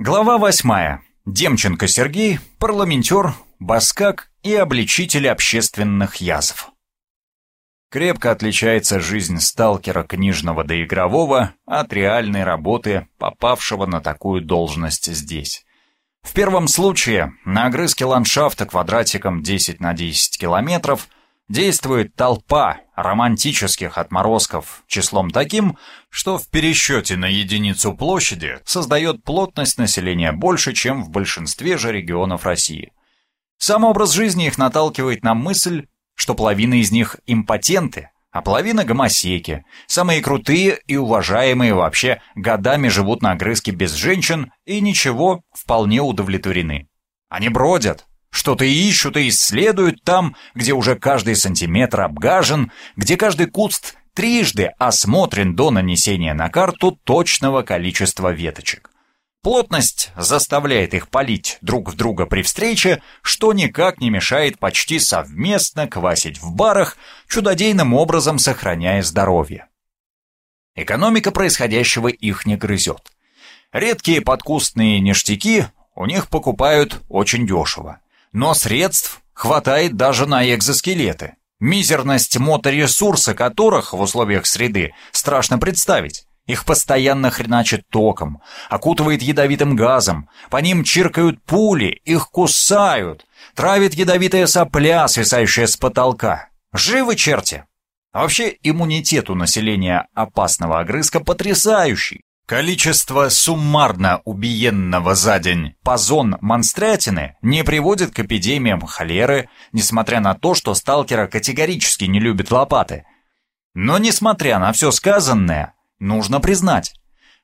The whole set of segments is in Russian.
Глава восьмая. Демченко Сергей, парламентер, баскак и обличитель общественных язв. Крепко отличается жизнь сталкера книжного до игрового от реальной работы, попавшего на такую должность здесь. В первом случае на огрызке ландшафта квадратиком 10 на 10 километров действует толпа романтических отморозков числом таким, что в пересчете на единицу площади создает плотность населения больше, чем в большинстве же регионов России. Сам образ жизни их наталкивает на мысль, что половина из них импотенты, а половина гомосеки, самые крутые и уважаемые вообще годами живут на огрызке без женщин и ничего, вполне удовлетворены. Они бродят, что-то ищут и исследуют там, где уже каждый сантиметр обгажен, где каждый куст трижды осмотрен до нанесения на карту точного количества веточек. Плотность заставляет их палить друг в друга при встрече, что никак не мешает почти совместно квасить в барах, чудодейным образом сохраняя здоровье. Экономика происходящего их не грызет. Редкие подкустные ништяки у них покупают очень дешево. Но средств хватает даже на экзоскелеты, мизерность моторесурса которых в условиях среды страшно представить. Их постоянно хреначит током, окутывает ядовитым газом, по ним чиркают пули, их кусают, травит ядовитая сопля, свисающая с потолка. Живы черти! Вообще иммунитет у населения опасного огрызка потрясающий. Количество суммарно убиенного за день позон монстрятины не приводит к эпидемиям холеры, несмотря на то, что сталкера категорически не любят лопаты. Но несмотря на все сказанное, нужно признать,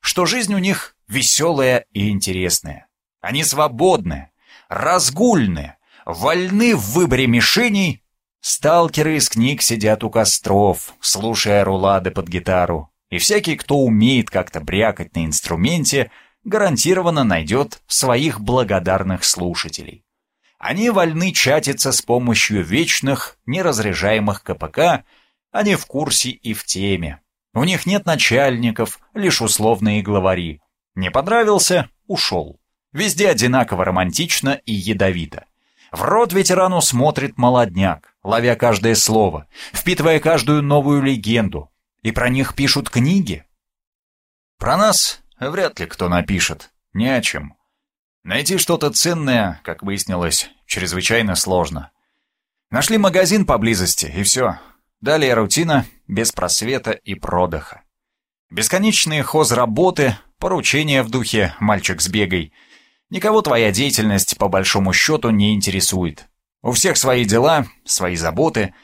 что жизнь у них веселая и интересная. Они свободны, разгульны, вольны в выборе мишеней. Сталкеры из книг сидят у костров, слушая рулады под гитару, и всякий, кто умеет как-то брякать на инструменте, гарантированно найдет своих благодарных слушателей. Они вольны чатиться с помощью вечных, неразряжаемых КПК, они в курсе и в теме. У них нет начальников, лишь условные главари. Не понравился — ушел. Везде одинаково романтично и ядовито. В рот ветерану смотрит молодняк, ловя каждое слово, впитывая каждую новую легенду, и про них пишут книги. Про нас вряд ли кто напишет. Ни о чем. Найти что-то ценное, как выяснилось, чрезвычайно сложно. Нашли магазин поблизости, и все. Далее рутина, без просвета и продыха. Бесконечные хозработы, поручения в духе «мальчик с бегой». Никого твоя деятельность, по большому счету, не интересует. У всех свои дела, свои заботы.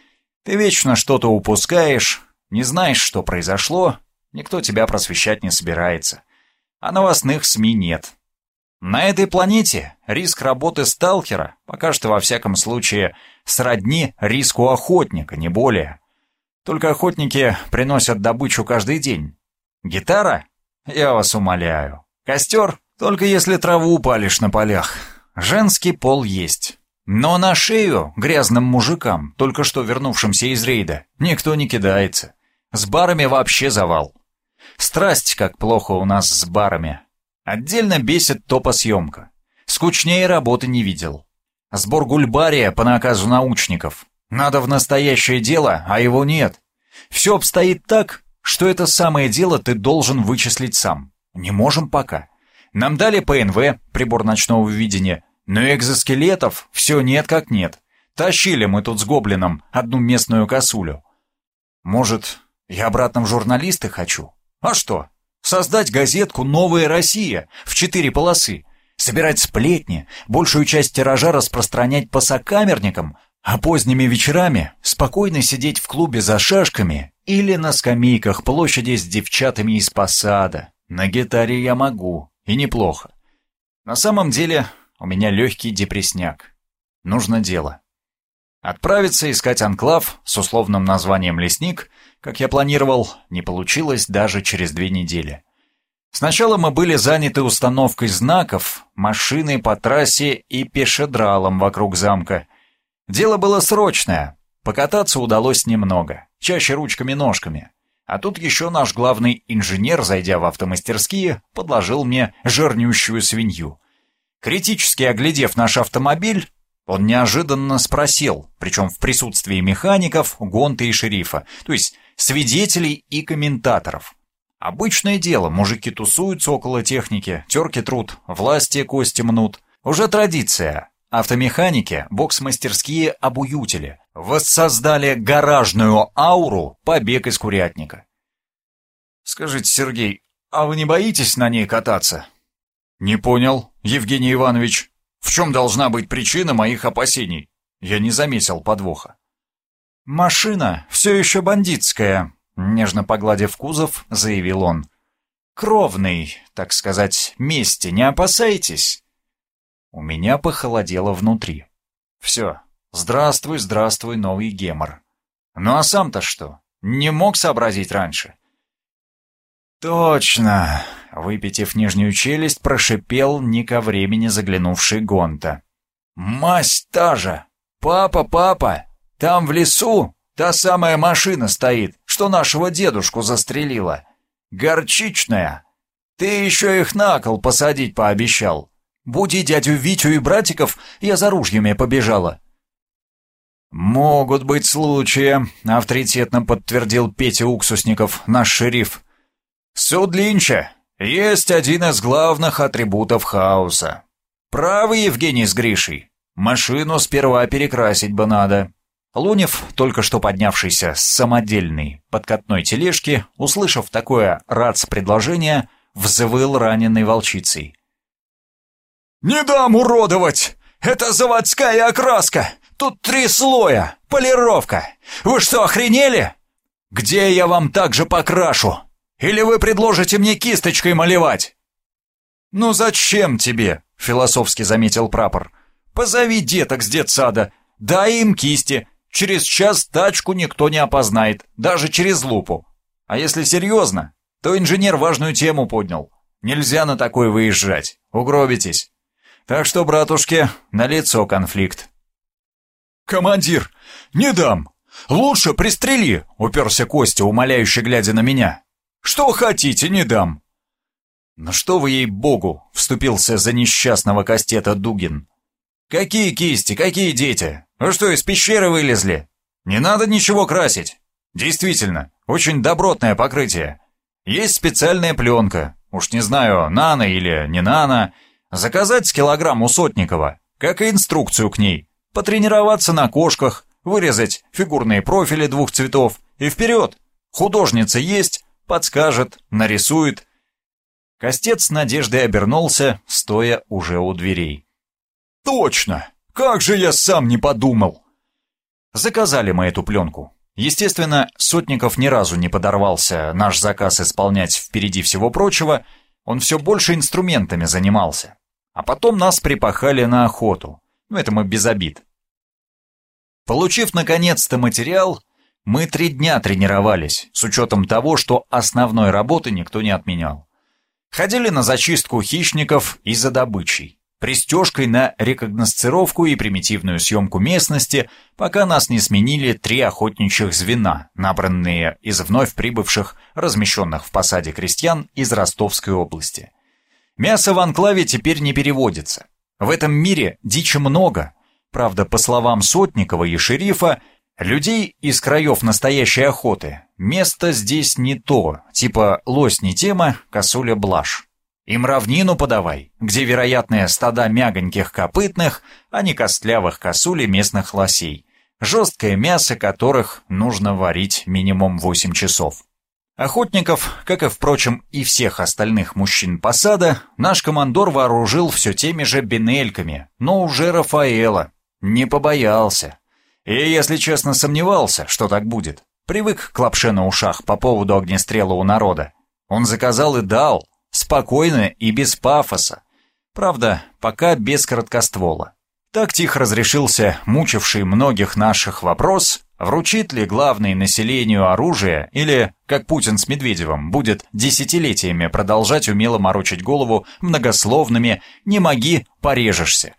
Ты вечно что-то упускаешь, не знаешь, что произошло, никто тебя просвещать не собирается. А новостных СМИ нет. На этой планете риск работы сталкера пока что во всяком случае сродни риску охотника, не более. Только охотники приносят добычу каждый день. Гитара? Я вас умоляю. Костер? Только если траву палишь на полях. Женский пол есть. Но на шею грязным мужикам, только что вернувшимся из рейда, никто не кидается. С барами вообще завал. Страсть, как плохо у нас с барами. Отдельно бесит топосъемка. Скучнее работы не видел. Сбор гульбария по наказу научников. Надо в настоящее дело, а его нет. Все обстоит так, что это самое дело ты должен вычислить сам. Не можем пока. Нам дали ПНВ, прибор ночного видения, но экзоскелетов все нет как нет. Тащили мы тут с гоблином одну местную косулю. Может, я обратно в журналисты хочу. А что? Создать газетку «Новая Россия» в четыре полосы, собирать сплетни, большую часть тиража распространять по сокамерникам, а поздними вечерами спокойно сидеть в клубе за шашками или на скамейках площади с девчатами из посада. На гитаре я могу, и неплохо. На самом деле у меня легкий депресняк. Нужно дело. Отправиться искать анклав с условным названием «Лесник» как я планировал, не получилось даже через две недели. Сначала мы были заняты установкой знаков, машиной по трассе и пешедралом вокруг замка. Дело было срочное. Покататься удалось немного, чаще ручками-ножками. А тут еще наш главный инженер, зайдя в автомастерские, подложил мне жирнющую свинью. Критически оглядев наш автомобиль, он неожиданно спросил, причем в присутствии механиков, гонта и шерифа, то есть свидетелей и комментаторов. Обычное дело, мужики тусуются около техники, терки труд, власти кости мнут. Уже традиция. Автомеханики, бокс-мастерские обуютели воссоздали гаражную ауру побег из курятника. «Скажите, Сергей, а вы не боитесь на ней кататься?» «Не понял, Евгений Иванович. В чем должна быть причина моих опасений? Я не заметил подвоха. «Машина все еще бандитская», — нежно погладив кузов, заявил он. «Кровный, так сказать, мести не опасайтесь». У меня похолодело внутри. «Все, здравствуй, здравствуй, новый гемор. Ну а сам-то что, не мог сообразить раньше?» «Точно!» — выпитив нижнюю челюсть, прошипел не ко времени заглянувший Гонта. «Масть та же! Папа, папа! Там в лесу та самая машина стоит, что нашего дедушку застрелила. Горчичная! Ты еще их на кол посадить пообещал. Буди дядю Витю и братиков, я за ружьями побежала». «Могут быть случаи», — авторитетно подтвердил Петя Уксусников, наш шериф. Суд Линча есть один из главных атрибутов хаоса. Правы, Евгений с Гришей. Машину сперва перекрасить бы надо. Лунев, только что поднявшийся с самодельной подкатной тележки, услышав такое рац-предложение, взвыл раненой волчицей. «Не дам уродовать! Это заводская окраска! Тут три слоя! Полировка! Вы что, охренели? Где я вам так же покрашу? Или вы предложите мне кисточкой малевать?» «Ну зачем тебе?» — философски заметил прапор. «Позови деток с детсада, дай им кисти. Через час тачку никто не опознает, даже через лупу. А если серьезно, то инженер важную тему поднял. Нельзя на такой выезжать, угробитесь. Так что, братушки, на лицо конфликт». «Командир, не дам! Лучше пристрели!» — уперся Костя, умоляюще глядя на меня. Что хотите, не дам!» «Ну что вы ей-богу!» — вступился за несчастного кастета Дугин. «Какие кисти, какие дети? Вы что, из пещеры вылезли? Не надо ничего красить. Действительно, очень добротное покрытие. Есть специальная пленка, уж не знаю, нано или не нано. Заказать с килограмм у Сотникова, как и инструкцию к ней. Потренироваться на кошках, вырезать фигурные профили двух цветов и вперед. Художница есть, подскажет, нарисует. Костец с надеждой обернулся, стоя уже у дверей. «Точно! Как же я сам не подумал!» Заказали мы эту пленку. Естественно, Сотников ни разу не подорвался наш заказ исполнять впереди всего прочего, он все больше инструментами занимался. А потом нас припахали на охоту. Ну, это мы без обид. Получив наконец-то материал, мы три дня тренировались, с учетом того, что основной работы никто не отменял. Ходили на зачистку хищников и за добычей, пристежкой на рекогносцировку и примитивную съемку местности, пока нас не сменили три охотничьих звена, набранные из вновь прибывших, размещенных в посаде крестьян из Ростовской области. Мясо в анклаве теперь не переводится. В этом мире дичи много. Правда, по словам Сотникова и шерифа, Людей из краев настоящей охоты место здесь не то, типа лось не тема, косуля блажь. Им равнину подавай, где вероятные стада мягоньких копытных, а не костлявых косулей местных лосей, жесткое мясо которых нужно варить минимум 8 часов. Охотников, как и, впрочем, и всех остальных мужчин посада, наш командор вооружил все теми же бинельками, но уже Рафаэла. Не побоялся. И, если честно, сомневался, что так будет. Привык к лапше на ушах по поводу огнестрела у народа. Он заказал и дал, спокойно и без пафоса. Правда, пока без короткоствола. Так тихо разрешился мучивший многих наших вопрос, вручит ли главный населению оружие или, как Путин с Медведевым, будет десятилетиями продолжать умело морочить голову многословными «не моги, порежешься».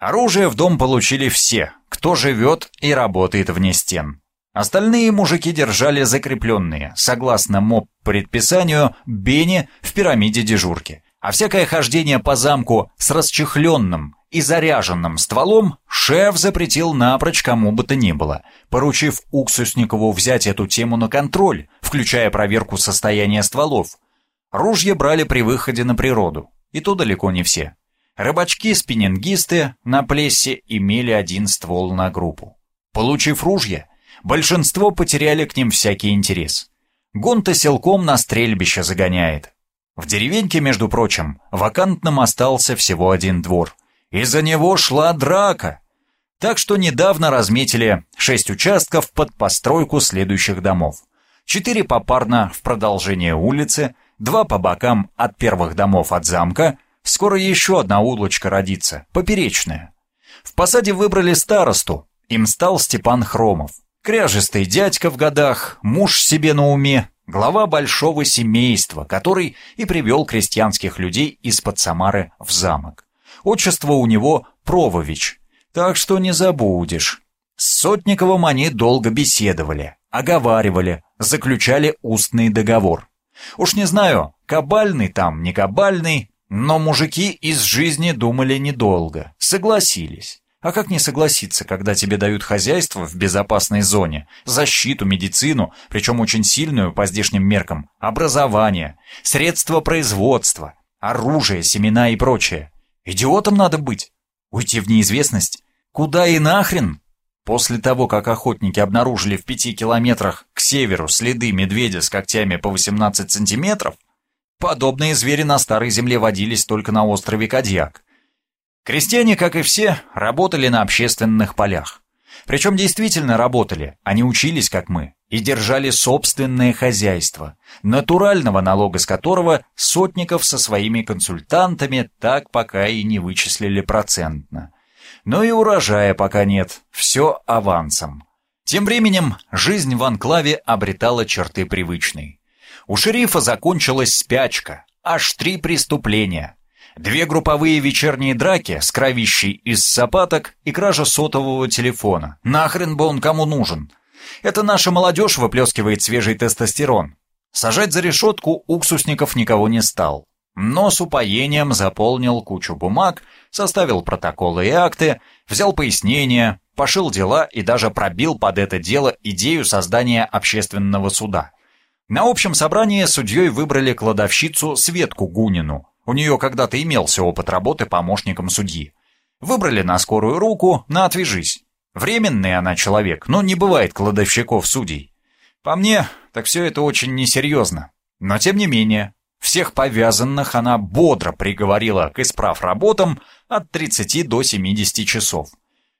Оружие в дом получили все, кто живет и работает вне стен. Остальные мужики держали закрепленные, согласно МОП предписанию, бени в пирамиде дежурки. А всякое хождение по замку с расчехленным и заряженным стволом шеф запретил напрочь кому бы то ни было, поручив Уксусникову взять эту тему на контроль, включая проверку состояния стволов. Ружья брали при выходе на природу, и то далеко не все. Рыбачки-спиннингисты на плессе имели один ствол на группу. Получив ружья, большинство потеряли к ним всякий интерес. Гонта силком на стрельбище загоняет. В деревеньке, между прочим, вакантным остался всего один двор. Из-за него шла драка. Так что недавно разметили шесть участков под постройку следующих домов. Четыре попарно в продолжение улицы, два по бокам от первых домов от замка — Скоро еще одна улочка родится, поперечная. В посаде выбрали старосту, им стал Степан Хромов. Кряжистый дядька в годах, муж себе на уме, глава большого семейства, который и привел крестьянских людей из-под Самары в замок. Отчество у него Провович, так что не забудешь. С Сотниковым они долго беседовали, оговаривали, заключали устный договор. Уж не знаю, кабальный там, не кабальный, но мужики из жизни думали недолго, согласились. А как не согласиться, когда тебе дают хозяйство в безопасной зоне, защиту, медицину, причем очень сильную по здешним меркам, образование, средства производства, оружие, семена и прочее? Идиотом надо быть. Уйти в неизвестность? Куда и нахрен? После того, как охотники обнаружили в пяти километрах к северу следы медведя с когтями по 18 сантиметров, Подобные звери на Старой Земле водились только на острове Кадьяк. Крестьяне, как и все, работали на общественных полях. Причем действительно работали, они учились, как мы, и держали собственное хозяйство, натурального налога с которого сотников со своими консультантами так пока и не вычислили процентно. Но и урожая пока нет, все авансом. Тем временем жизнь в анклаве обретала черты привычной. У шерифа закончилась спячка, аж три преступления. Две групповые вечерние драки с кровищей из сапаток и кража сотового телефона. Нахрен бы он кому нужен? Это наша молодежь выплескивает свежий тестостерон. Сажать за решетку уксусников никого не стал. Но с упоением заполнил кучу бумаг, составил протоколы и акты, взял пояснения, пошил дела и даже пробил под это дело идею создания общественного суда. На общем собрании судьей выбрали кладовщицу Светку Гунину. У нее когда-то имелся опыт работы помощником судьи. Выбрали на скорую руку, на отвяжись. Временный она человек, но не бывает кладовщиков-судей. По мне, так все это очень несерьезно. Но тем не менее, всех повязанных она бодро приговорила к исправ работам от 30 до 70 часов.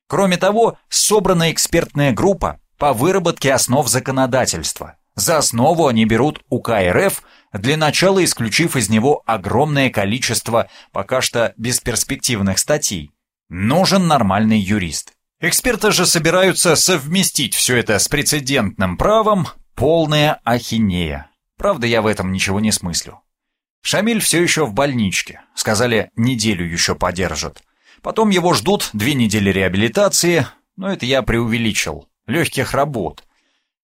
Кроме того, собрана экспертная группа по выработке основ законодательства – за основу они берут УК РФ, для начала исключив из него огромное количество пока что бесперспективных статей. Нужен нормальный юрист. Эксперты же собираются совместить все это с прецедентным правом, полная ахинея. Правда, я в этом ничего не смыслю. Шамиль все еще в больничке. Сказали, неделю еще подержат. Потом его ждут две недели реабилитации, но это я преувеличил. Легких работ.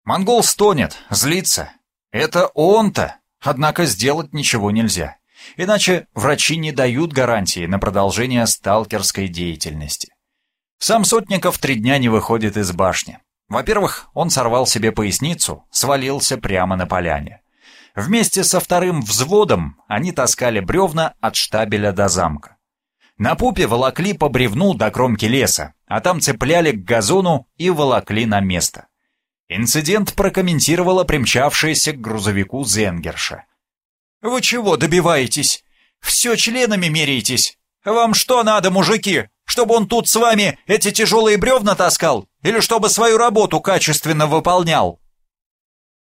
Монгол стонет, злится. Это он-то. Однако сделать ничего нельзя. Иначе врачи не дают гарантии на продолжение сталкерской деятельности. Сам Сотников три дня не выходит из башни. Во-первых, он сорвал себе поясницу, свалился прямо на поляне. Вместе со вторым взводом они таскали бревна от штабеля до замка. На пупе волокли по бревну до кромки леса, а там цепляли к газону и волокли на место. Инцидент прокомментировала примчавшаяся к грузовику Зенгерша. «Вы чего добиваетесь? Все членами меряетесь? Вам что надо, мужики? Чтобы он тут с вами эти тяжелые бревна таскал? Или чтобы свою работу качественно выполнял?»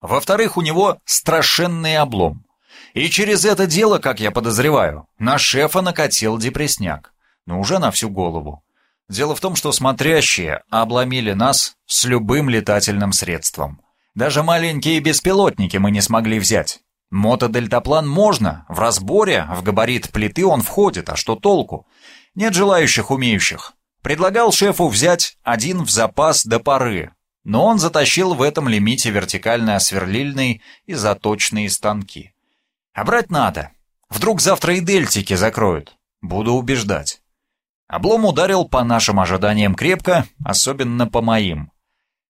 Во-вторых, у него страшенный облом. И через это дело, как я подозреваю, на шефа накатил депресняк. Но уже на всю голову. Дело в том, что смотрящие обломили нас с любым летательным средством. Даже маленькие беспилотники мы не смогли взять. Мотодельтаплан можно, в разборе, в габарит плиты он входит, а что толку? Нет желающих умеющих. Предлагал шефу взять один в запас до поры. но он затащил в этом лимите вертикально-сверлильные и заточные станки. А брать надо. Вдруг завтра и дельтики закроют. Буду убеждать. Облом ударил по нашим ожиданиям крепко, особенно по моим.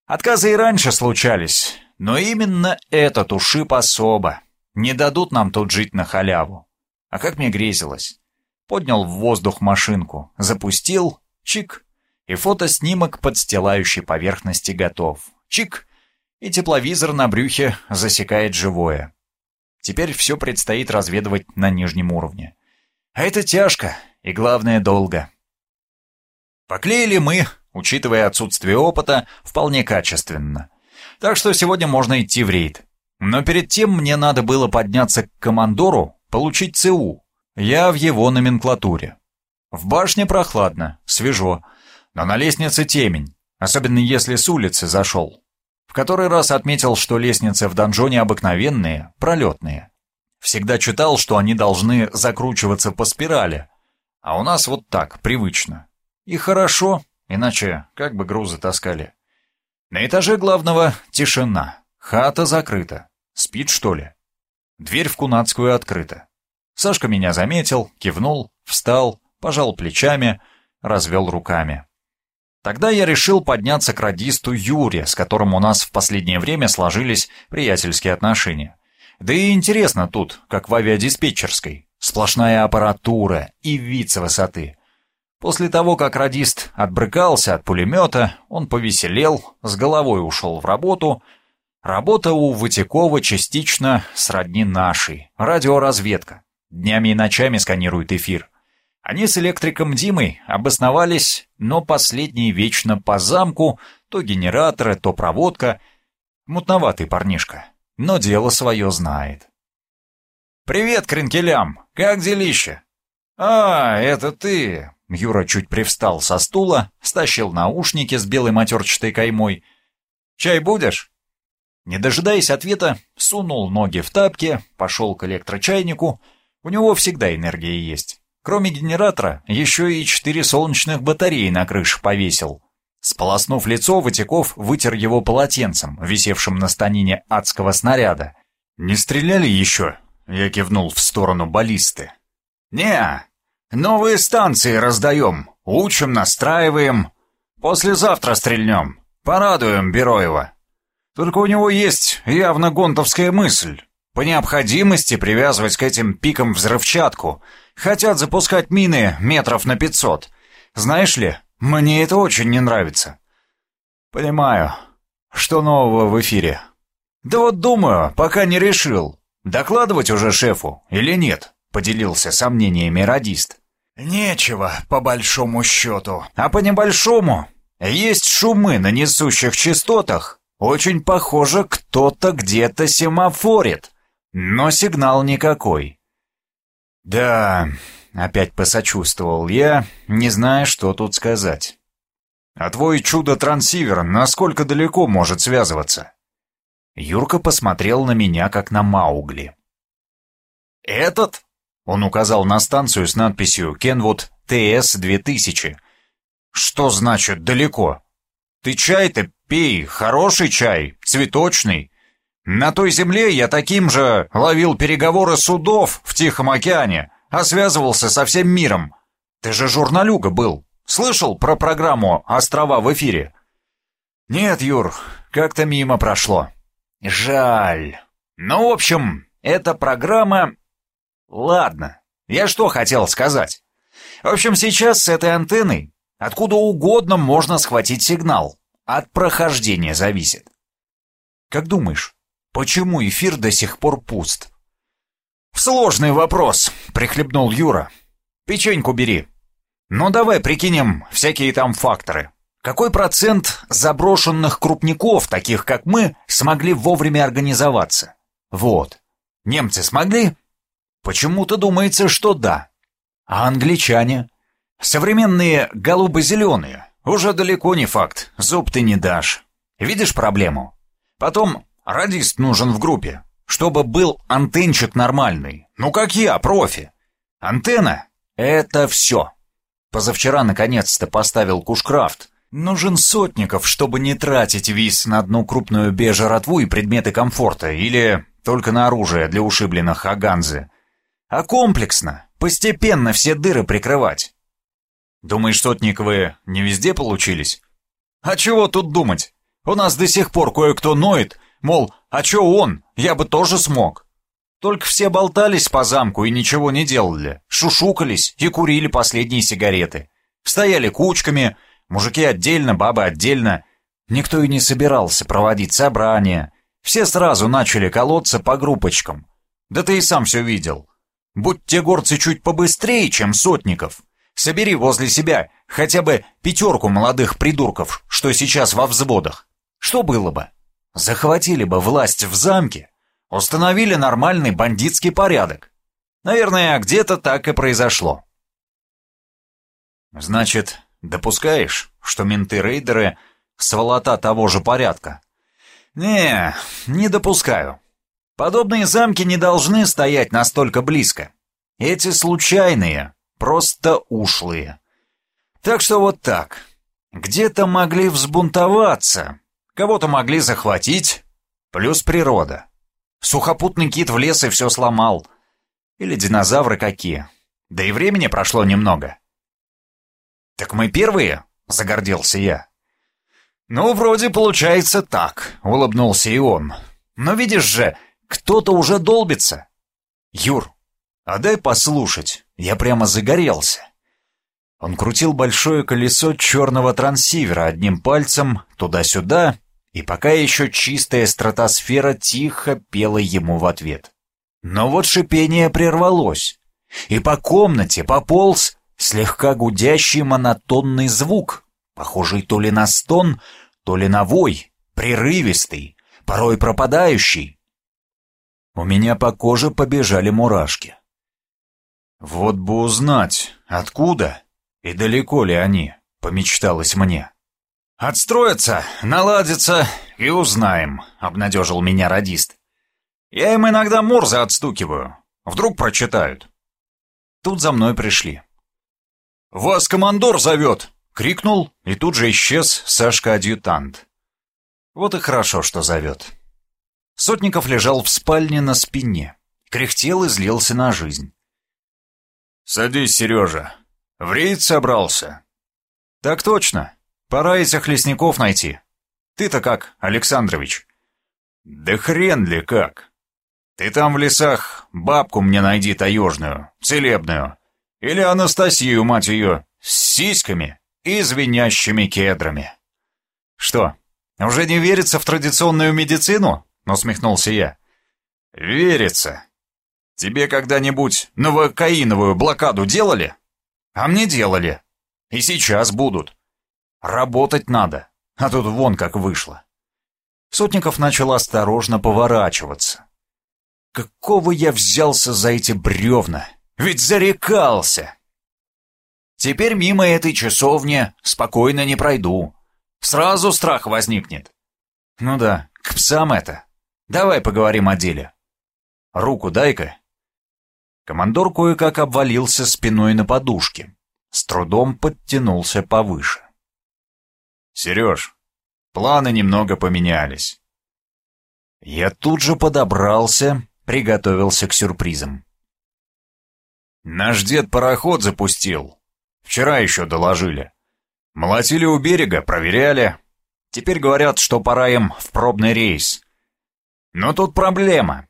Отказы и раньше случались, но именно этот ушиб особо. Не дадут нам тут жить на халяву. А как мне грезилось. Поднял в воздух машинку, запустил, чик, и фотоснимок подстилающей поверхности готов. Чик, и тепловизор на брюхе засекает живое. Теперь все предстоит разведывать на нижнем уровне. А это тяжко и, главное, долго. Поклеили мы, учитывая отсутствие опыта, вполне качественно. Так что сегодня можно идти в рейд. Но перед тем мне надо было подняться к командору, получить ЦУ. Я в его номенклатуре. В башне прохладно, свежо, но на лестнице темень, особенно если с улицы зашел. В который раз отметил, что лестницы в донжоне обыкновенные, пролетные. Всегда читал, что они должны закручиваться по спирали, а у нас вот так, привычно. И хорошо, иначе как бы грузы таскали. На этаже главного тишина. Хата закрыта. Спит, что ли? Дверь в кунацкую открыта. Сашка меня заметил, кивнул, встал, пожал плечами, развел руками. Тогда я решил подняться к радисту Юре, с которым у нас в последнее время сложились приятельские отношения. Да и интересно тут, как в авиадиспетчерской. Сплошная аппаратура и вид с высоты. После того, как радист отбрыкался от пулемета, он повеселел, с головой ушел в работу. Работа у Ватякова частично сродни нашей. Радиоразведка. Днями и ночами сканирует эфир. Они с электриком Димой обосновались, но последний вечно по замку, то генераторы, то проводка. Мутноватый парнишка, но дело свое знает. «Привет, кренкелям! Как делище?» «А, это ты! Юра чуть привстал со стула, стащил наушники с белой матерчатой каймой. «Чай будешь?» Не дожидаясь ответа, сунул ноги в тапки, пошел к электрочайнику. У него всегда энергия есть. Кроме генератора, еще и четыре солнечных батареи на крыше повесил. Сполоснув лицо, Ватяков вытер его полотенцем, висевшим на станине адского снаряда. «Не стреляли еще?» — я кивнул в сторону баллисты. «Не, Новые станции раздаем, учим, настраиваем. Послезавтра стрельнем, порадуем Бероева. Только у него есть явно гонтовская мысль. По необходимости привязывать к этим пикам взрывчатку. Хотят запускать мины метров на пятьсот. Знаешь ли, мне это очень не нравится. Понимаю. Что нового в эфире? Да вот думаю, пока не решил. Докладывать уже шефу или нет? Поделился сомнениями радист. «Нечего, по большому счету. А по небольшому есть шумы на несущих частотах. Очень похоже, кто-то где-то семафорит, но сигнал никакой». «Да...» — опять посочувствовал я, не зная, что тут сказать. «А твой чудо-трансивер насколько далеко может связываться?» Юрка посмотрел на меня, как на Маугли. «Этот?» Он указал на станцию с надписью «Кенвуд ТС-2000». «Что значит далеко?» «Ты чай-то пей, хороший чай, цветочный. На той земле я таким же ловил переговоры судов в Тихом океане, а связывался со всем миром. Ты же журналюга был. Слышал про программу «Острова в эфире»?» «Нет, Юр, как-то мимо прошло». «Жаль. Ну, в общем, эта программа Ладно, я что хотел сказать. В общем, сейчас с этой антенной откуда угодно можно схватить сигнал. От прохождения зависит. Как думаешь, почему эфир до сих пор пуст? Сложный вопрос, прихлебнул Юра. Печеньку бери. Ну давай прикинем всякие там факторы. Какой процент заброшенных крупников, таких как мы, смогли вовремя организоваться? Вот. Немцы смогли? Почему-то думается, что да. А англичане? Современные голубо-зеленые. Уже далеко не факт, зуб ты не дашь. Видишь проблему? Потом радист нужен в группе, чтобы был антенчик нормальный. Ну как я, профи. Антенна — это все. Позавчера наконец-то поставил кушкрафт. Нужен Сотников, чтобы не тратить вис на одну крупную бежеротву и предметы комфорта, или только на оружие для ушибленных Аганзы. А комплексно, постепенно все дыры прикрывать. Думаешь, Сотниковы не везде получились? А чего тут думать? У нас до сих пор кое-кто ноет, мол, а чё он, я бы тоже смог. Только все болтались по замку и ничего не делали, шушукались и курили последние сигареты. Стояли кучками, мужики отдельно, бабы отдельно. Никто и не собирался проводить собрания. Все сразу начали колоться по группочкам. Да ты и сам все видел. Будь те горцы чуть побыстрее, чем сотников. Собери возле себя хотя бы пятерку молодых придурков, что сейчас во взводах. Что было бы? Захватили бы власть в замке, установили нормальный бандитский порядок. Наверное, где-то так и произошло. Значит, допускаешь, что менты-рейдеры сволота того же порядка? Не, не допускаю. Подобные замки не должны стоять настолько близко. Эти случайные, просто ушлые. Так что вот так. Где-то могли взбунтоваться, кого-то могли захватить, плюс природа. Сухопутный кит в лес и все сломал. Или динозавры какие. Да и времени прошло немного. «Так мы первые?» — загордился я. «Ну, вроде получается так», — улыбнулся и он. «Но видишь же, кто-то уже долбится». «Юр, а дай послушать, я прямо загорелся». Он крутил большое колесо черного трансивера одним пальцем туда-сюда, и пока еще чистая стратосфера тихо пела ему в ответ. Но вот шипение прервалось, и по комнате пополз слегка гудящий монотонный звук, похожий то ли на стон, то ли на вой, прерывистый, порой пропадающий. У меня по коже побежали мурашки. Вот бы узнать, откуда и далеко ли они, помечталось мне. «Отстроятся, наладятся и узнаем», — обнадежил меня радист. «Я им иногда морзы отстукиваю. Вдруг прочитают». Тут за мной пришли. «Вас командор зовет!» — крикнул, и тут же исчез Сашка-адъютант. Вот и хорошо, что зовет. Сотников лежал в спальне на спине, кряхтел и злился на жизнь. «Садись, Сережа. В рейд собрался?» «Так точно. Пора этих лесников найти. Ты-то как, Александрович?» «Да хрен ли как. Ты там в лесах бабку мне найди таежную, целебную. Или Анастасию, мать ее, с сиськами и звенящими кедрами. Что, уже не верится в традиционную медицину? Усмехнулся я. Верится. Тебе когда-нибудь новокаиновую блокаду делали? А мне делали. И сейчас будут. Работать надо, а тут вон как вышло. Сотников начал осторожно поворачиваться. Какого я взялся за эти бревна? Ведь зарекался. Теперь мимо этой часовни спокойно не пройду. Сразу страх возникнет. Ну да, к псам это. Давай поговорим о деле. Руку дай-ка. Командор кое-как обвалился спиной на подушке. С трудом подтянулся повыше. Сереж, планы немного поменялись. Я тут же подобрался, приготовился к сюрпризам. Наш дед пароход запустил. Вчера еще доложили. Молотили у берега, проверяли. Теперь говорят, что пора им в пробный рейс. Но тут проблема.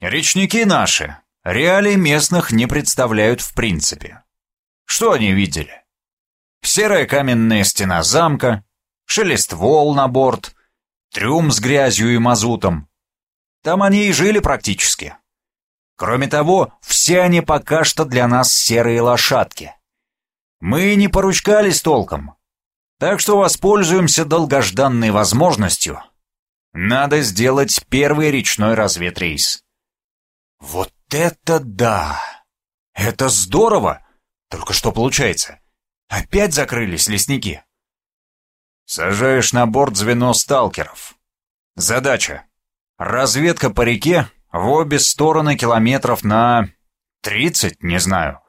Речники наши реалий местных не представляют в принципе. Что они видели? Серая каменная стена замка, шелест волн на борт, трюм с грязью и мазутом. Там они и жили практически. Кроме того, все они пока что для нас серые лошадки. Мы не поручкались толком, так что воспользуемся долгожданной возможностью. Надо сделать первый речной разведрейс. Вот это да! Это здорово! Только что получается? Опять закрылись лесники. Сажаешь на борт звено сталкеров. Задача. Разведка по реке в обе стороны километров на... тридцать, не знаю.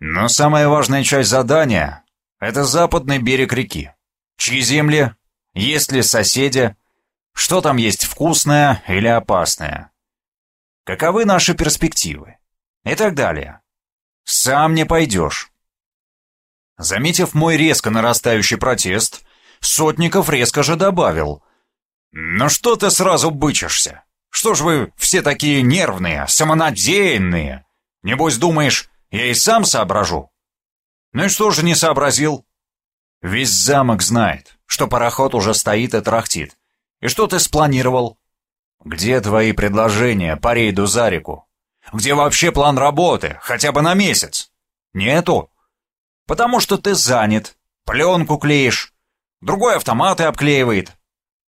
Но самая важная часть задания — это западный берег реки. Чьи земли? Есть ли соседи? Что там есть вкусное или опасное? Каковы наши перспективы? И так далее. Сам не пойдешь. Заметив мой резко нарастающий протест, Сотников резко же добавил. «Ну что ты сразу бычишься? Что ж вы все такие нервные, самонадеянные? Небось думаешь, я и сам соображу?» «Ну и что же не сообразил?» «Весь замок знает, что пароход уже стоит и трахтит. И что ты спланировал?» «Где твои предложения по рейду за реку? Где вообще план работы, хотя бы на месяц?» «Нету?» «Потому что ты занят, пленку клеишь, другой автоматы обклеивает.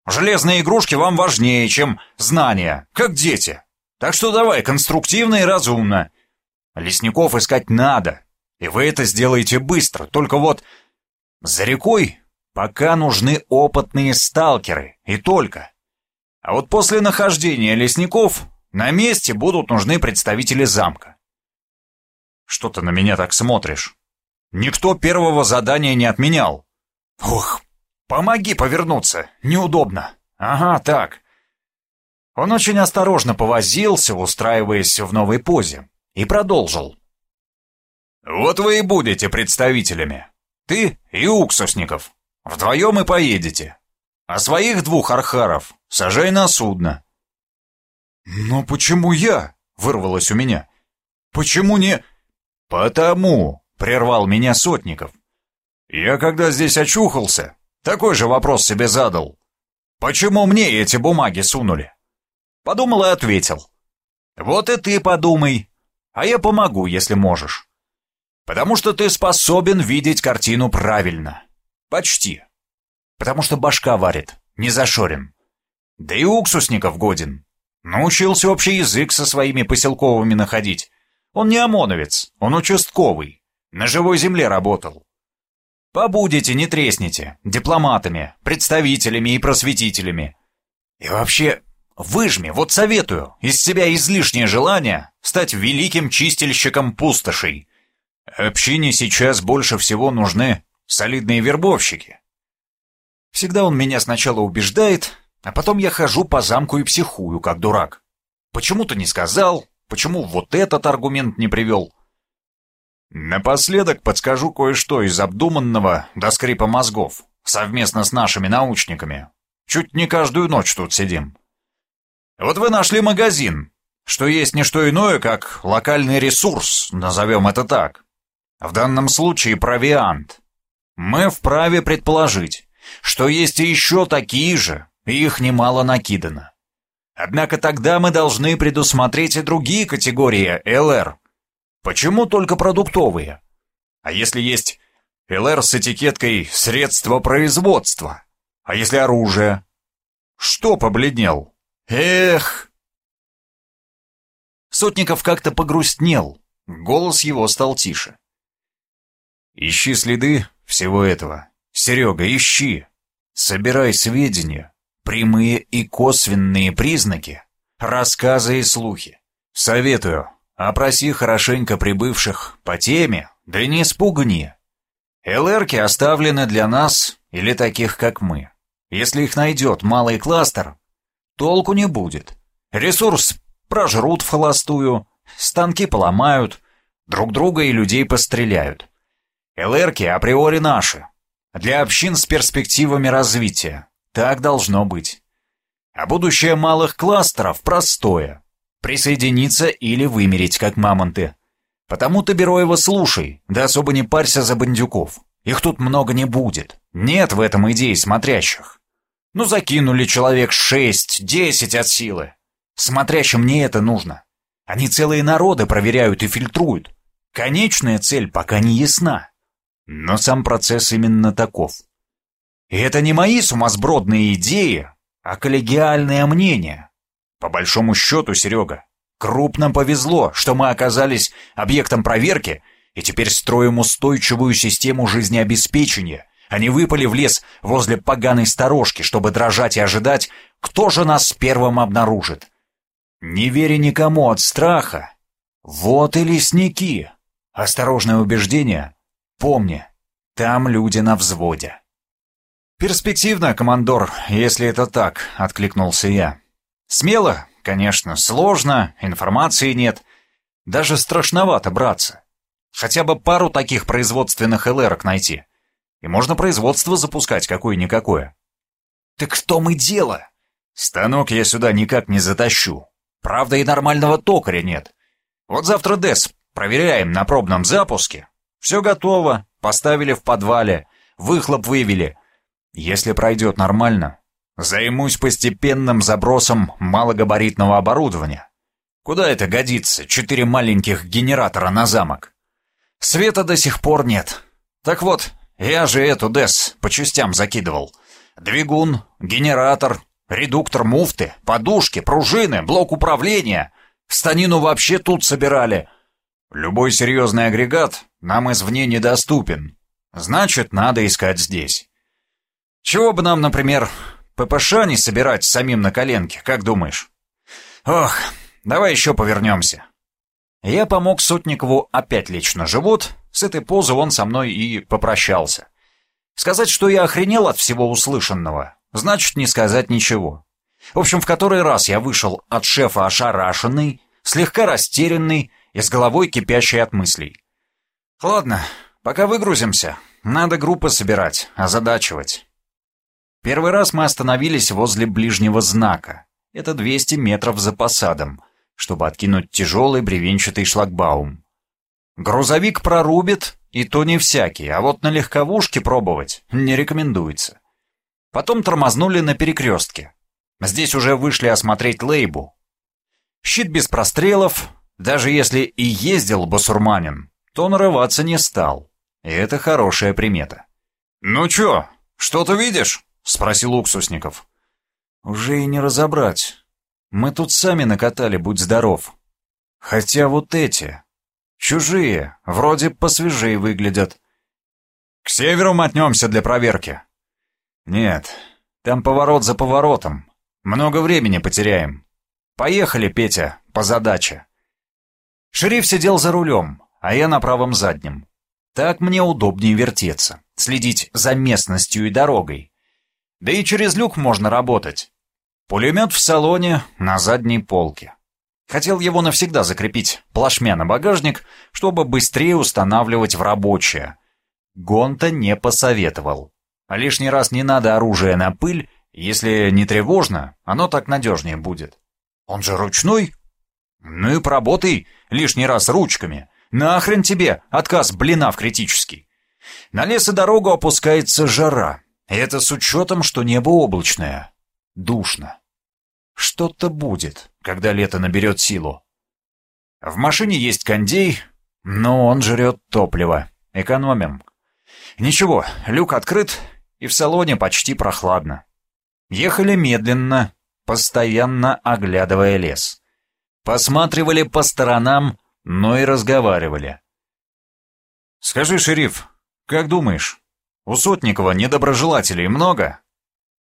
Железные игрушки вам важнее, чем знания, как дети. Так что давай конструктивно и разумно. Лесников искать надо, и вы это сделаете быстро, только вот за рекой пока нужны опытные сталкеры, и только. А вот после нахождения лесников на месте будут нужны представители замка. Что ты на меня так смотришь? Никто первого задания не отменял. Ох, помоги повернуться, неудобно. Ага, так. Он очень осторожно повозился, устраиваясь в новой позе, и продолжил. «Вот вы и будете представителями. Ты и Уксусников. Вдвоем и поедете. А своих двух архаров сажай на судно». «Но почему я?» — вырвалось у меня. «Почему не...» «Потому», — прервал меня Сотников. «Я когда здесь очухался, такой же вопрос себе задал. Почему мне эти бумаги сунули?» Подумал и ответил. «Вот и ты подумай, а я помогу, если можешь. Потому что ты способен видеть картину правильно. Почти. Потому что башка варит, не зашорен. Да и уксусников годен. Научился общий язык со своими поселковыми находить. Он не ОМОНовец, он участковый. На живой земле работал. Побудете, не тресните, дипломатами, представителями и просветителями. И вообще, выжми, вот советую, из себя излишнее желание стать великим чистильщиком пустошей. Общине сейчас больше всего нужны солидные вербовщики. Всегда он меня сначала убеждает, а потом я хожу по замку и психую, как дурак. Почему-то не сказал, почему вот этот аргумент не привел. Напоследок подскажу кое-что из обдуманного до скрипа мозгов, совместно с нашими научниками. Чуть не каждую ночь тут сидим. Вот вы нашли магазин, что есть не что иное, как локальный ресурс, назовем это так. В данном случае провиант. Мы вправе предположить, что есть еще такие же, и их немало накидано. Однако тогда мы должны предусмотреть и другие категории ЛР, Почему только продуктовые? А если есть ЛР с этикеткой «Средство производства»? А если оружие? Что побледнел? Эх! Сотников как-то погрустнел, голос его стал тише. Ищи следы всего этого. Серега, ищи. Собирай сведения, прямые и косвенные признаки, рассказы и слухи. Советую, Опроси хорошенько прибывших по теме, да не спугни. ЛРки оставлены для нас или таких, как мы. Если их найдет малый кластер, толку не будет. Ресурс прожрут в холостую, станки поломают, друг друга и людей постреляют. ЛРки априори наши. Для общин с перспективами развития. Так должно быть. А будущее малых кластеров простое. Присоединиться или вымереть, как мамонты. Потому ты, Бероева, слушай, да особо не парься за бандюков. Их тут много не будет. Нет в этом идеи смотрящих. Ну, закинули человек шесть, десять от силы. Смотрящим не это нужно. Они целые народы проверяют и фильтруют. Конечная цель пока не ясна. Но сам процесс именно таков. И это не мои сумасбродные идеи, а коллегиальное мнение. По большому счету, Серега, крупно повезло, что мы оказались объектом проверки и теперь строим устойчивую систему жизнеобеспечения, а не выпали в лес возле поганой сторожки, чтобы дрожать и ожидать, кто же нас первым обнаружит. Не веря никому от страха. Вот и лесники. Осторожное убеждение. Помни, там люди на взводе. «Перспективно, командор, если это так», — откликнулся я. «Смело, конечно, сложно, информации нет. Даже страшновато браться. Хотя бы пару таких производственных ЛРок найти. И можно производство запускать какое-никакое». «Так в том и дело!» «Станок я сюда никак не затащу. Правда, и нормального токаря нет. Вот завтра ДЭС проверяем на пробном запуске. Все готово, поставили в подвале, выхлоп вывели». Если пройдет нормально, займусь постепенным забросом малогабаритного оборудования. Куда это годится, четыре маленьких генератора на замок? Света до сих пор нет. Так вот, я же эту ДЭС по частям закидывал. Двигун, генератор, редуктор муфты, подушки, пружины, блок управления. Станину вообще тут собирали. Любой серьезный агрегат нам извне недоступен. Значит, надо искать здесь. Чего бы нам, например, ППШ не собирать самим на коленке, как думаешь? Ох, давай еще повернемся. Я помог Сотникову опять лечь на живот, с этой позы он со мной и попрощался. Сказать, что я охренел от всего услышанного, значит не сказать ничего. В общем, в который раз я вышел от шефа ошарашенный, слегка растерянный и с головой кипящей от мыслей. Ладно, пока выгрузимся, надо группы собирать, озадачивать. Первый раз мы остановились возле ближнего знака. Это 200 метров за посадом, чтобы откинуть тяжелый бревенчатый шлагбаум. Грузовик прорубит, и то не всякий, а вот на легковушке пробовать не рекомендуется. Потом тормознули на перекрестке. Здесь уже вышли осмотреть лейбу. Щит без прострелов, даже если и ездил басурманин, то нарываться не стал. И это хорошая примета. «Ну чё, что-то видишь?» — спросил Уксусников. «Уже и не разобрать. Мы тут сами накатали, будь здоров. Хотя вот эти, чужие, вроде посвежее выглядят». «К северу мотнемся для проверки». «Нет, там поворот за поворотом. Много времени потеряем. Поехали, Петя, по задаче». Шериф сидел за рулем, а я на правом заднем. Так мне удобнее вертеться, следить за местностью и дорогой. Да и через люк можно работать. Пулемет в салоне, на задней полке. Хотел его навсегда закрепить плашмя на багажник, чтобы быстрее устанавливать в рабочее. Гонта не посоветовал. А лишний раз не надо оружие на пыль, если не тревожно, оно так надежнее будет. Он же ручной. Ну и поработай лишний раз ручками. Нахрен тебе отказ блина в критический. На лес и дорогу опускается жара. Это с учетом, что небо облачное. Душно. Что-то будет, когда лето наберет силу. В машине есть кондей, но он жрет топливо. Экономим. Ничего, люк открыт, и в салоне почти прохладно. Ехали медленно, постоянно оглядывая лес. Посматривали по сторонам, но и разговаривали. «Скажи, шериф, как думаешь, у Сотникова недоброжелателей много?»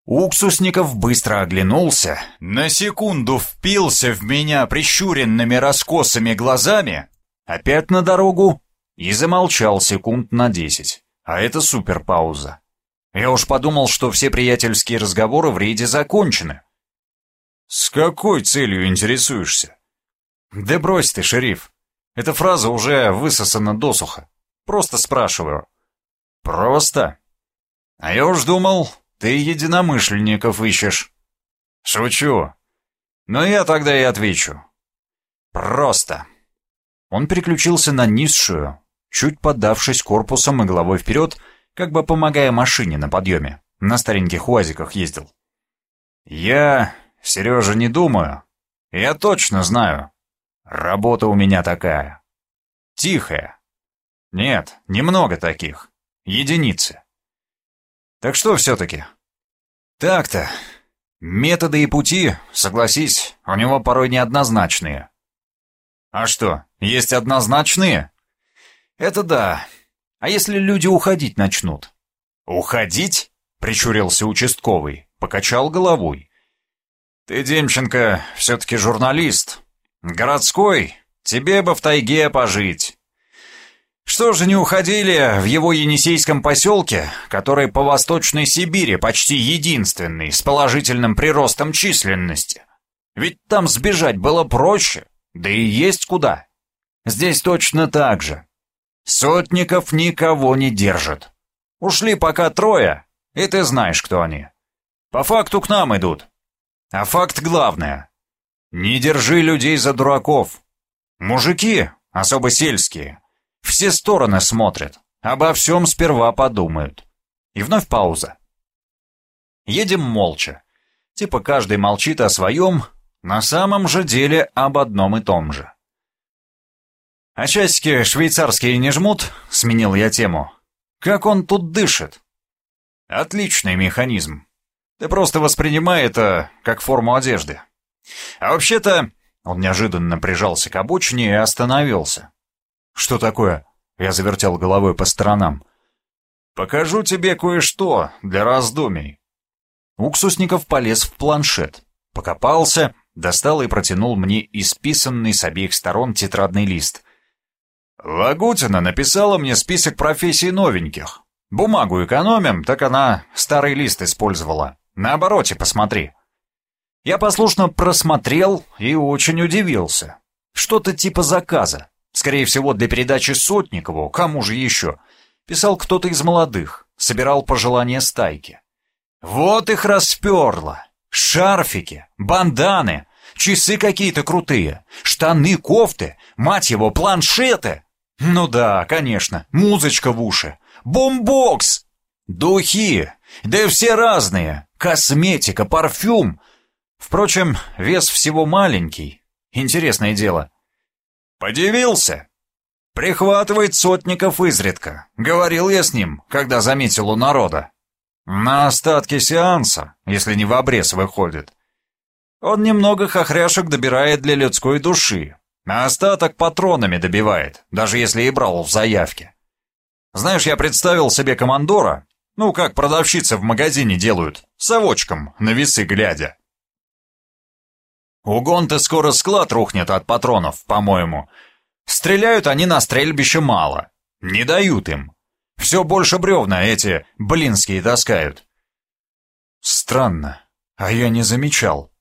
Уксусников быстро оглянулся, на секунду впился в меня прищуренными раскосыми глазами, опять на дорогу и замолчал секунд на десять. А это суперпауза. Я уж подумал, что все приятельские разговоры в рейде закончены. «С какой целью интересуешься?» «Да брось ты, шериф. Эта фраза уже высосана досуха. Просто спрашиваю. «Просто? А я уж думал, ты единомышленников ищешь». «Шучу. Но я тогда и отвечу. Просто». Он переключился на низшую, чуть подавшись корпусом и головой вперед, как бы помогая машине на подъеме. На стареньких уазиках ездил. «Я, Сережа, не думаю. Я точно знаю. Работа у меня такая. Тихая. Нет, немного таких. Единицы. Так что все-таки? Так-то. Методы и пути, согласись, у него порой неоднозначные. А что, есть однозначные? Это да. А если люди уходить начнут? Уходить? Прищурился участковый, покачал головой. Ты, Демченко, все-таки журналист. Городской, тебе бы в тайге пожить. Что же не уходили в его Енисейском поселке, который по Восточной Сибири почти единственный, с положительным приростом численности? Ведь там сбежать было проще, да и есть куда. Здесь точно так же. Сотников никого не держат. Ушли пока трое, и ты знаешь, кто они. По факту к нам идут. А факт главное. Не держи людей за дураков. Мужики, особо сельские, все стороны смотрят, обо всем сперва подумают. И вновь пауза. Едем молча. Типа каждый молчит о своем, на самом же деле об одном и том же. «А часики швейцарские не жмут?» — сменил я тему. «Как он тут дышит?» «Отличный механизм. Ты просто воспринимай это как форму одежды. А вообще-то...» Он неожиданно прижался к обочине и остановился. «Что такое?» Я завертел головой по сторонам. «Покажу тебе кое-что для раздумий». Уксусников полез в планшет, покопался, достал и протянул мне исписанный с обеих сторон тетрадный лист. «Лагутина написала мне список профессий новеньких. Бумагу экономим, так она старый лист использовала. На обороте посмотри». Я послушно просмотрел и очень удивился. Что-то типа заказа. Скорее всего, для передачи Сотникову, кому же еще. Писал кто-то из молодых, собирал пожелания стайки. Вот их расперло. Шарфики, банданы, часы какие-то крутые, штаны, кофты, мать его, планшеты. Ну да, конечно, музычка в уши. Бомбокс! Духи! Да и все разные. Косметика, парфюм. Впрочем, вес всего маленький. Интересное дело. «Подивился?» «Прихватывает сотников изредка. Говорил я с ним, когда заметил у народа. На остатки сеанса, если не в обрез выходит. Он немного хохряшек добирает для людской души, а остаток патронами добивает, даже если и брал в заявке. Знаешь, я представил себе командора, ну, как продавщицы в магазине делают, совочком, на весы глядя. У Гонта скоро склад рухнет от патронов, по-моему. Стреляют они на стрельбище мало. Не дают им. Все больше бревна эти блинские таскают. Странно, а я не замечал.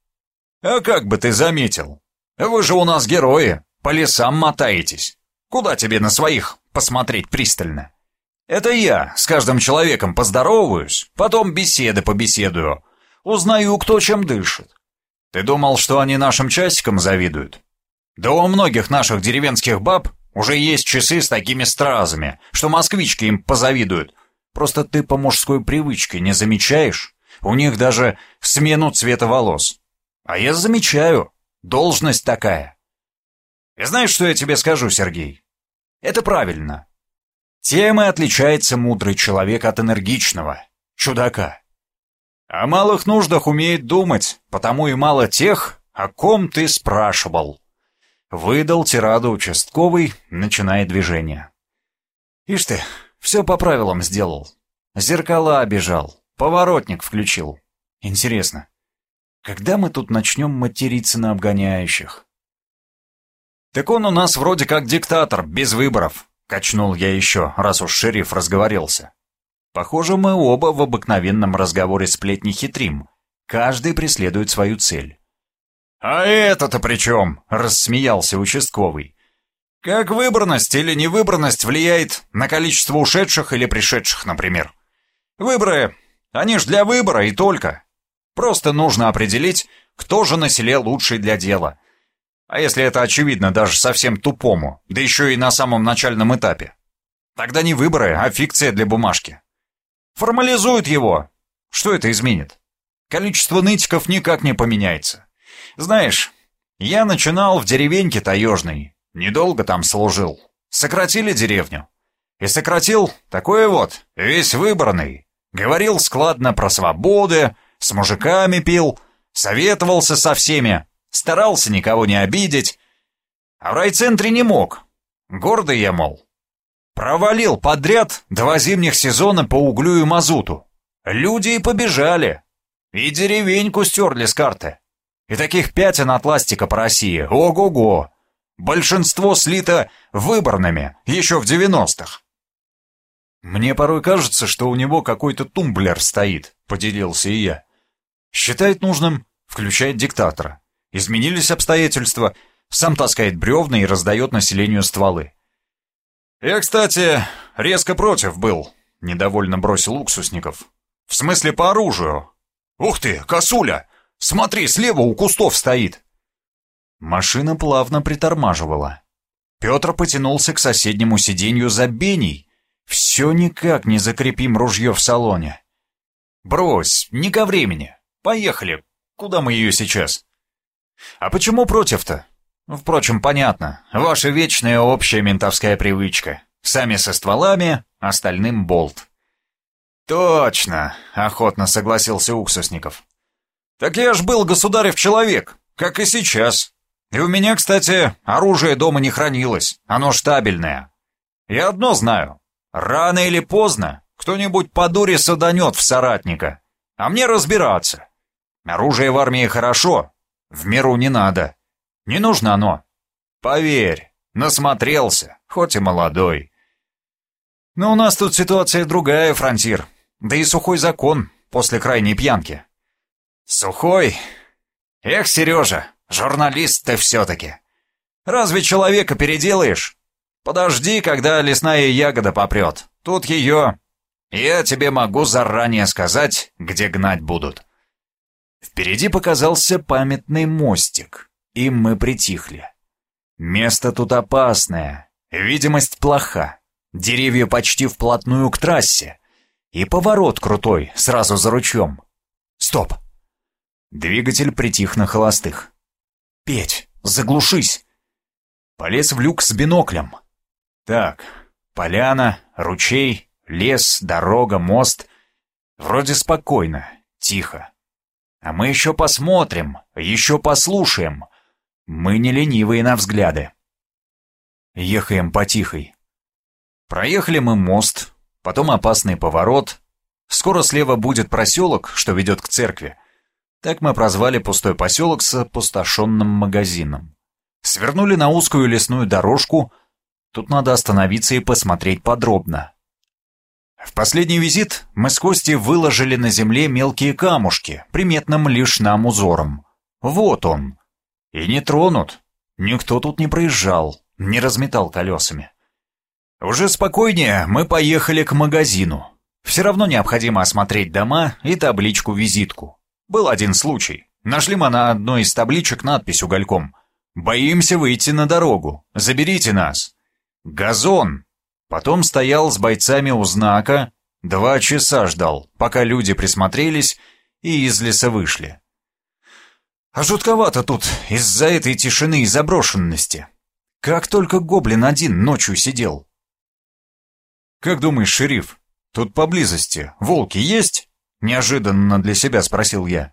А как бы ты заметил? Вы же у нас герои, по лесам мотаетесь. Куда тебе на своих посмотреть пристально? Это я с каждым человеком поздороваюсь, потом беседы побеседую. Узнаю, кто чем дышит. Ты думал, что они нашим часикам завидуют? Да у многих наших деревенских баб уже есть часы с такими стразами, что москвички им позавидуют. Просто ты по мужской привычке не замечаешь? У них даже смену цвета волос. А я замечаю. Должность такая. И знаешь, что я тебе скажу, Сергей? Это правильно. Тем и отличается мудрый человек от энергичного, чудака. О малых нуждах умеет думать, потому и мало тех, о ком ты спрашивал. Выдал тираду участковый, начиная движение. Ишь ты, все по правилам сделал. Зеркала обижал, поворотник включил. Интересно, когда мы тут начнем материться на обгоняющих? Так он у нас вроде как диктатор, без выборов, качнул я еще, раз уж шериф разговорился. Похоже, мы оба в обыкновенном разговоре сплетни хитрим. Каждый преследует свою цель. «А это-то при чем?» — рассмеялся участковый. «Как выборность или невыборность влияет на количество ушедших или пришедших, например? Выборы, они ж для выбора и только. Просто нужно определить, кто же на селе лучший для дела. А если это очевидно даже совсем тупому, да еще и на самом начальном этапе? Тогда не выборы, а фикция для бумажки. Формализуют его. Что это изменит? Количество нытиков никак не поменяется. Знаешь, я начинал в деревеньке таежной. Недолго там служил. Сократили деревню. И сократил такой вот, весь выбранный. Говорил складно про свободы, с мужиками пил, советовался со всеми, старался никого не обидеть. А в райцентре не мог. Гордый я, мол. Провалил подряд два зимних сезона по углю и мазуту. Люди и побежали. И деревеньку стерли с карты. И таких пятен от ластика по России. Ого-го. Большинство слито выборными, еще в 90-х. «Мне порой кажется, что у него какой-то тумблер стоит», — поделился и я. «Считает нужным, включает диктатора. Изменились обстоятельства, сам таскает бревна и раздает населению стволы. «Я, кстати, резко против был», — недовольно бросил уксусников. «В смысле по оружию. Ух ты, косуля! Смотри, слева у кустов стоит!» Машина плавно притормаживала. Петр потянулся к соседнему сиденью за Беней. Все никак не закрепим ружье в салоне. «Брось, не ко времени. Поехали. Куда мы ее сейчас?» «А почему против-то?» «Впрочем, понятно. Ваша вечная общая ментовская привычка. Сами со стволами, остальным болт». «Точно!» — охотно согласился Уксусников. «Так я ж был государев человек, как и сейчас. И у меня, кстати, оружие дома не хранилось, оно штабельное. Я одно знаю. Рано или поздно кто-нибудь по дуре саданет в соратника, а мне разбираться. Оружие в армии хорошо, в миру не надо. Не нужно оно. Поверь, насмотрелся, хоть и молодой. Но у нас тут ситуация другая, фронтир. Да и сухой закон после крайней пьянки. Сухой? Эх, Сережа, журналист ты все-таки. Разве человека переделаешь? Подожди, когда лесная ягода попрет. Тут ее... Я тебе могу заранее сказать, где гнать будут. Впереди показался памятный мостик, и мы притихли. Место тут опасное, видимость плоха, деревья почти вплотную к трассе, и поворот крутой, сразу за ручьем. Стоп! Двигатель притих на холостых. «Петь, заглушись!» Полез в люк с биноклем. Так, поляна, ручей, лес, дорога, мост. Вроде спокойно, тихо. А мы еще посмотрим, еще послушаем. Мы не ленивые на взгляды. Ехаем потихой. Проехали мы мост, потом опасный поворот. Скоро слева будет проселок, что ведет к церкви. Так мы прозвали пустой поселок с опустошенным магазином. Свернули на узкую лесную дорожку. Тут надо остановиться и посмотреть подробно. В последний визит мы с Костей выложили на земле мелкие камушки, приметным лишь нам узором. Вот он. И не тронут. Никто тут не проезжал, не разметал колесами. Уже спокойнее мы поехали к магазину. Все равно необходимо осмотреть дома и табличку-визитку. Был один случай. Нашли мы на одной из табличек надпись угольком. «Боимся выйти на дорогу. Заберите нас». «Газон. Потом стоял с бойцами у знака, два часа ждал, пока люди присмотрелись и из леса вышли. А жутковато тут из-за этой тишины и заброшенности. Как только гоблин один ночью сидел. «Как думаешь, шериф, тут поблизости волки есть?» Неожиданно для себя спросил я.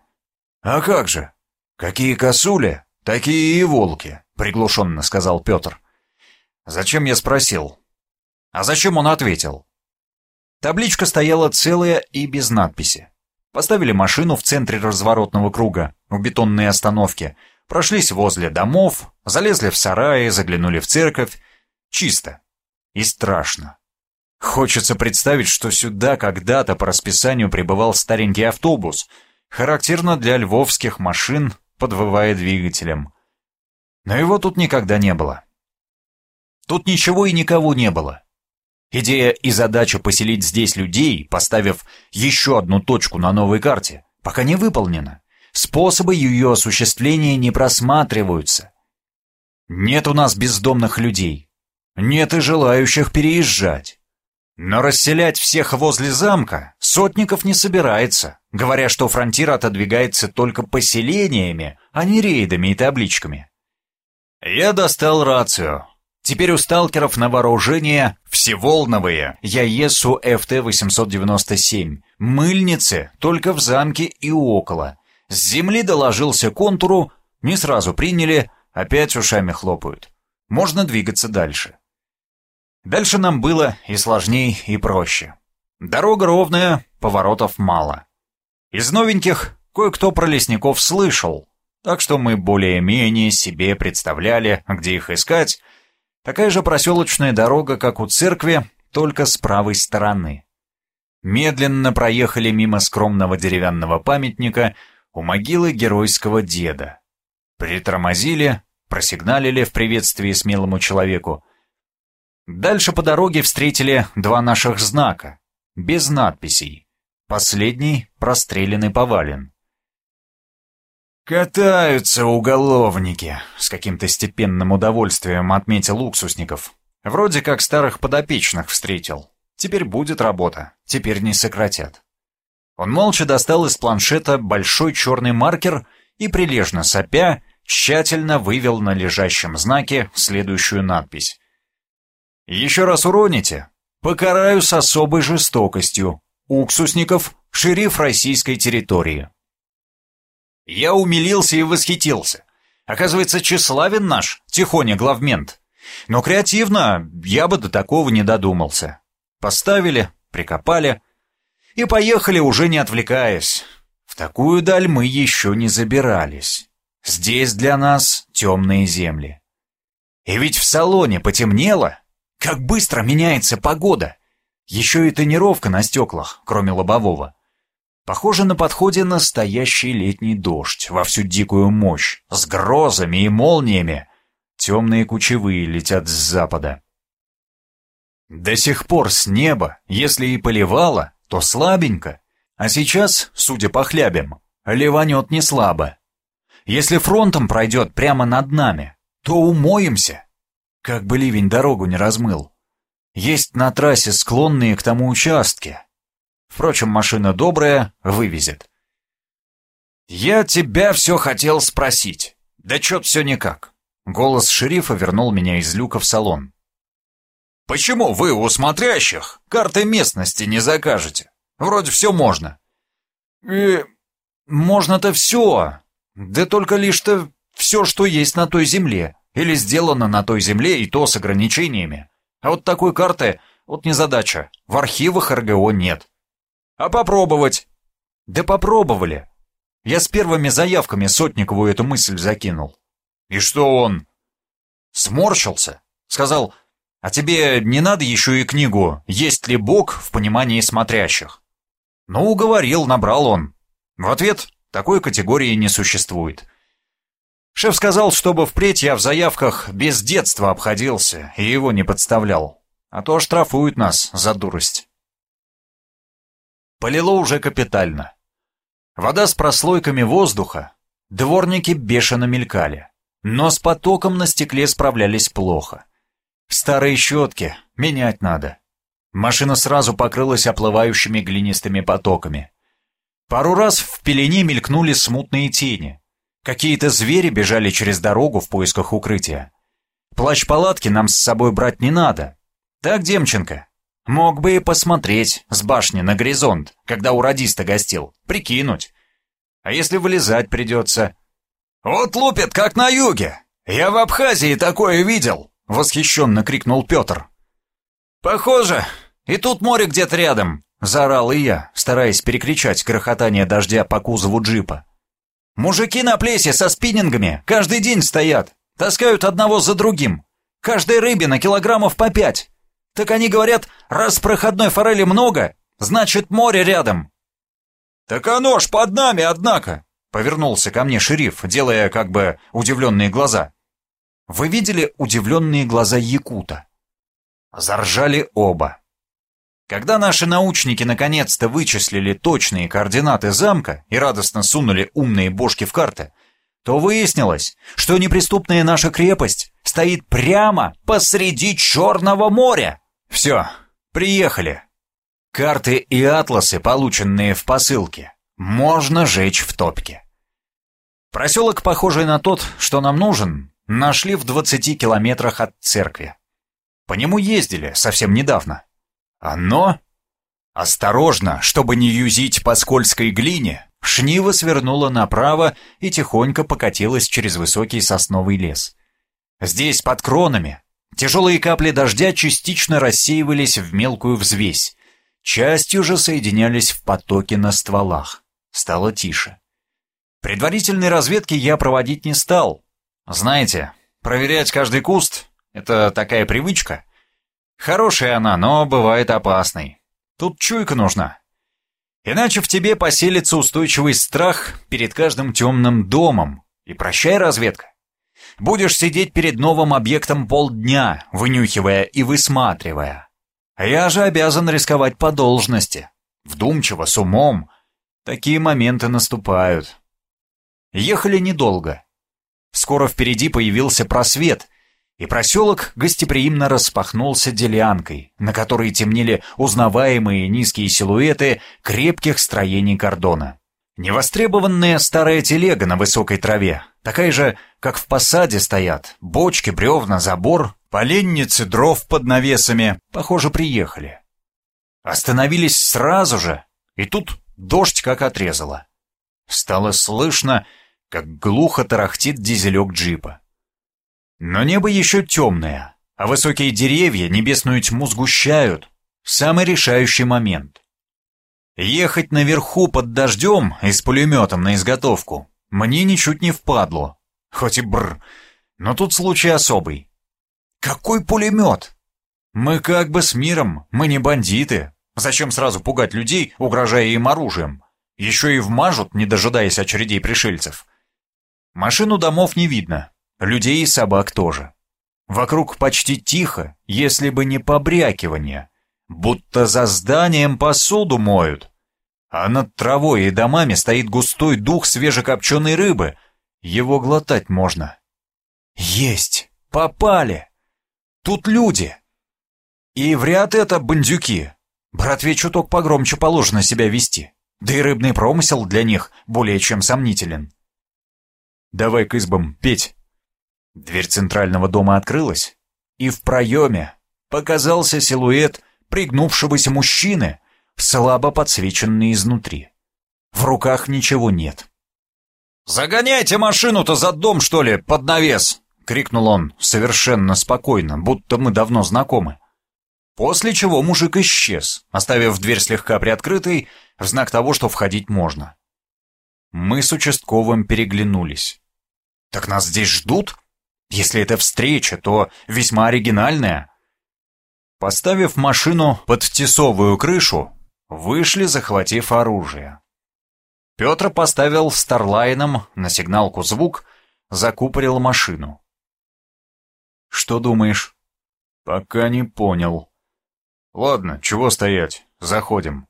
«А как же? Какие косули, такие и волки», приглушенно сказал Петр. «Зачем я спросил? А зачем он ответил? Табличка стояла целая и без надписи. Поставили машину в центре разворотного круга, у бетонной остановки, прошлись возле домов, залезли в сараи, заглянули в церковь. Чисто. И страшно. Хочется представить, что сюда когда-то по расписанию прибывал старенький автобус, характерно для львовских машин, подвывая двигателем. Но его тут никогда не было. Тут ничего и никого не было. Идея и задача поселить здесь людей, поставив еще одну точку на новой карте, пока не выполнена. Способы ее осуществления не просматриваются. Нет у нас бездомных людей. Нет и желающих переезжать. Но расселять всех возле замка Сотников не собирается, говоря, что фронтир отодвигается только поселениями, а не рейдами и табличками. Я достал рацию, Теперь у сталкеров на вооружение всеволновые ЯЕСу ФТ-897, мыльницы только в замке и около. С земли доложился контуру, не сразу приняли, опять ушами хлопают. Можно двигаться дальше. Дальше нам было и сложней, и проще. Дорога ровная, поворотов мало. Из новеньких кое-кто про лесников слышал. так что мы более-менее себе представляли, где их искать. Такая же проселочная дорога, как у церкви, только с правой стороны. Медленно проехали мимо скромного деревянного памятника у могилы геройского деда. Притормозили, просигналили в приветствии смелому человеку. Дальше по дороге встретили два наших знака, без надписей. Последний простреленный повален. «Катаются уголовники», — с каким-то степенным удовольствием отметил Уксусников. «Вроде как старых подопечных встретил. Теперь будет работа, теперь не сократят». Он молча достал из планшета большой черный маркер и, прилежно сопя, тщательно вывел на лежащем знаке следующую надпись. «Еще раз уроните, покараю с особой жестокостью. Уксусников, шериф российской территории». Я умилился и восхитился. Оказывается, тщеславен наш, Тихоня главмент. Но креативно я бы до такого не додумался. Поставили, прикопали и поехали, уже не отвлекаясь. В такую даль мы еще не забирались. Здесь для нас темные земли. И ведь в салоне потемнело. Как быстро меняется погода. Еще и тонировка на стеклах, кроме лобового. Похоже на подходе настоящий летний дождь во всю дикую мощь, с грозами и молниями. Темные кучевые летят с запада. До сих пор с неба, если и поливало, то слабенько, а сейчас, судя по хлябям, ливанет не слабо. Если фронтом пройдет прямо над нами, то умоемся. Как бы ливень дорогу не размыл. Есть на трассе склонные к тому участки, Впрочем, машина добрая, вывезет. «Я тебя все хотел спросить. Да чё все никак». Голос шерифа вернул меня из люка в салон. «Почему вы у смотрящих карты местности не закажете? Вроде все можно». «Э, можно-то все. Да только лишь-то все, что есть на той земле. Или сделано на той земле, и то с ограничениями. А вот такой карты, вот незадача, в архивах РГО нет. А попробовать? Да попробовали. Я с первыми заявками Сотникову эту мысль закинул. И что он? Сморщился. Сказал, а тебе не надо еще и книгу «Есть ли Бог в понимании смотрящих?» Ну, уговорил, набрал он. В ответ такой категории не существует. Шеф сказал, чтобы впредь я в заявках без детства обходился и его не подставлял. А то штрафуют нас за дурость. Полило уже капитально. Вода с прослойками воздуха, дворники бешено мелькали, но с потоком на стекле справлялись плохо. Старые щетки, менять надо. Машина сразу покрылась оплывающими глинистыми потоками. Пару раз в пелене мелькнули смутные тени. Какие-то звери бежали через дорогу в поисках укрытия. Плащ-палатки нам с собой брать не надо. Так, Демченко, Мог бы и посмотреть с башни на горизонт, когда у радиста гостил, прикинуть. А если вылезать придется? «Вот лупит, как на юге! Я в Абхазии такое видел!» — восхищенно крикнул Петр. «Похоже, и тут море где-то рядом!» — заорал и я, стараясь перекричать грохотание дождя по кузову джипа. «Мужики на плесе со спиннингами каждый день стоят, таскают одного за другим. Каждой рыбе на килограммов по пять. Так они говорят, раз проходной форели много, значит море рядом. Так оно ж под нами, однако, повернулся ко мне шериф, делая как бы удивленные глаза. Вы видели удивленные глаза Якута? Заржали оба. Когда наши научники наконец-то вычислили точные координаты замка и радостно сунули умные бошки в карты, то выяснилось, что неприступная наша крепость стоит прямо посреди Черного моря. Все, приехали. Карты и атласы, полученные в посылке, можно жечь в топке. Проселок, похожий на тот, что нам нужен, нашли в 20 километрах от церкви. По нему ездили совсем недавно. Оно... Осторожно, чтобы не юзить по скользкой глине, Шнива свернула направо и тихонько покатилась через высокий сосновый лес. Здесь, под кронами, Тяжелые капли дождя частично рассеивались в мелкую взвесь, частью же соединялись в потоке на стволах. Стало тише. Предварительной разведки я проводить не стал. Знаете, проверять каждый куст — это такая привычка. Хорошая она, но бывает опасной. Тут чуйка нужна. Иначе в тебе поселится устойчивый страх перед каждым темным домом. И прощай, разведка. Будешь сидеть перед новым объектом полдня, вынюхивая и высматривая. Я же обязан рисковать по должности. Вдумчиво, с умом. Такие моменты наступают. Ехали недолго. Скоро впереди появился просвет, и проселок гостеприимно распахнулся делянкой, на которой темнели узнаваемые низкие силуэты крепких строений кордона. Невостребованная старая телега на высокой траве, такая же, как в посаде стоят, бочки, бревна, забор, поленницы, дров под навесами, похоже, приехали. Остановились сразу же, и тут дождь как отрезало. Стало слышно, как глухо тарахтит дизелек джипа. Но небо еще темное, а высокие деревья небесную тьму сгущают. Самый решающий момент. Ехать наверху под дождем и с пулеметом на изготовку мне ничуть не впадло. Хоть и бр, но тут случай особый. Какой пулемет? Мы как бы с миром, мы не бандиты. Зачем сразу пугать людей, угрожая им оружием? Еще и вмажут, не дожидаясь очередей пришельцев. Машину домов не видно, людей и собак тоже. Вокруг почти тихо, если бы не побрякивание, будто за зданием посуду моют. А над травой и домами стоит густой дух свежекопченой рыбы. Его глотать можно. Есть! Попали! Тут люди! И вряд это бандюки. Братве чуток погромче положено себя вести. Да и рыбный промысел для них более чем сомнителен. «Давай к избам, петь!» Дверь центрального дома открылась, и в проеме показался силуэт пригнувшегося мужчины, слабо подсвеченный изнутри. В руках ничего нет. «Загоняйте машину-то за дом, что ли, под навес!» — крикнул он совершенно спокойно, будто мы давно знакомы. После чего мужик исчез, оставив дверь слегка приоткрытой, в знак того, что входить можно. Мы с участковым переглянулись. «Так нас здесь ждут? Если это встреча, то весьма оригинальная». Поставив машину под тесовую крышу, вышли, захватив оружие. Петр поставил старлайном на сигналку звук, закупорил машину. «Что думаешь?» «Пока не понял». «Ладно, чего стоять? Заходим».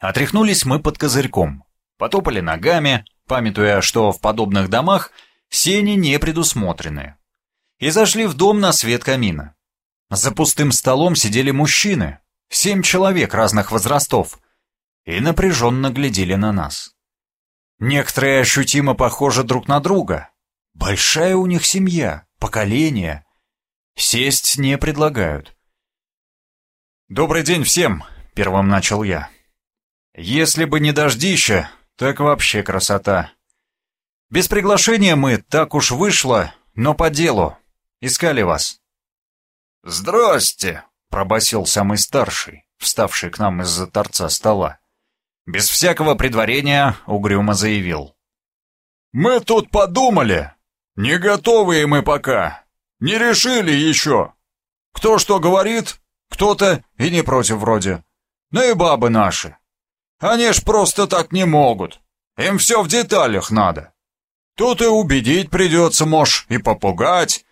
Отряхнулись мы под козырьком, потопали ногами, памятуя, что в подобных домах сени не предусмотрены. И зашли в дом на свет камина. За пустым столом сидели мужчины, семь человек разных возрастов, и напряженно глядели на нас. Некоторые ощутимо похожи друг на друга. Большая у них семья, поколение. Сесть не предлагают. «Добрый день всем!» — первым начал я. «Если бы не дождище, так вообще красота. Без приглашения мы, так уж вышло, но по делу. Искали вас. «Здрасте!» — пробасил самый старший, вставший к нам из-за торца стола. Без всякого предварения угрюмо заявил. «Мы тут подумали. Не готовые мы пока. Не решили еще. Кто что говорит, кто-то и не против вроде. Ну и бабы наши. Они ж просто так не могут. Им все в деталях надо. Тут и убедить придется, мож, и попугать.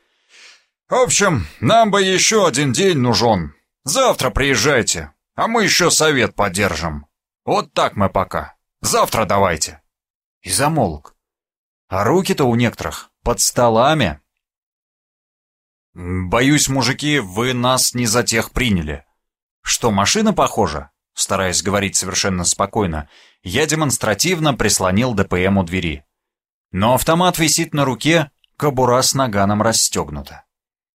В общем, нам бы еще один день нужен. Завтра приезжайте, а мы еще совет поддержим. Вот так мы пока. Завтра давайте. И замолк. А руки-то у некоторых под столами. Боюсь, мужики, вы нас не за тех приняли. Что, машина похожа? Стараясь говорить совершенно спокойно, я демонстративно прислонил ДПМ у двери. Но автомат висит на руке, кобура с наганом расстегнута.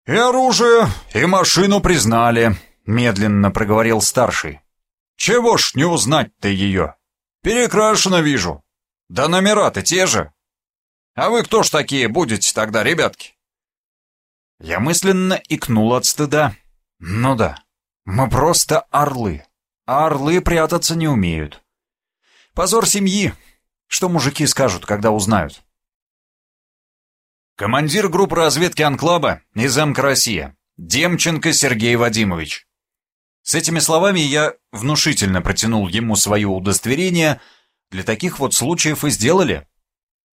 «И оружие, и машину признали», — медленно проговорил старший. «Чего ж не узнать-то ее? Перекрашено вижу. Да номера-то те же. А вы кто ж такие будете тогда, ребятки?» Я мысленно икнул от стыда. «Ну да, мы просто орлы» а орлы прятаться не умеют. Позор семьи. Что мужики скажут, когда узнают? Командир группы разведки Анклаба и замка Россия. Демченко Сергей Вадимович. С этими словами я внушительно протянул ему свое удостоверение. Для таких вот случаев и сделали.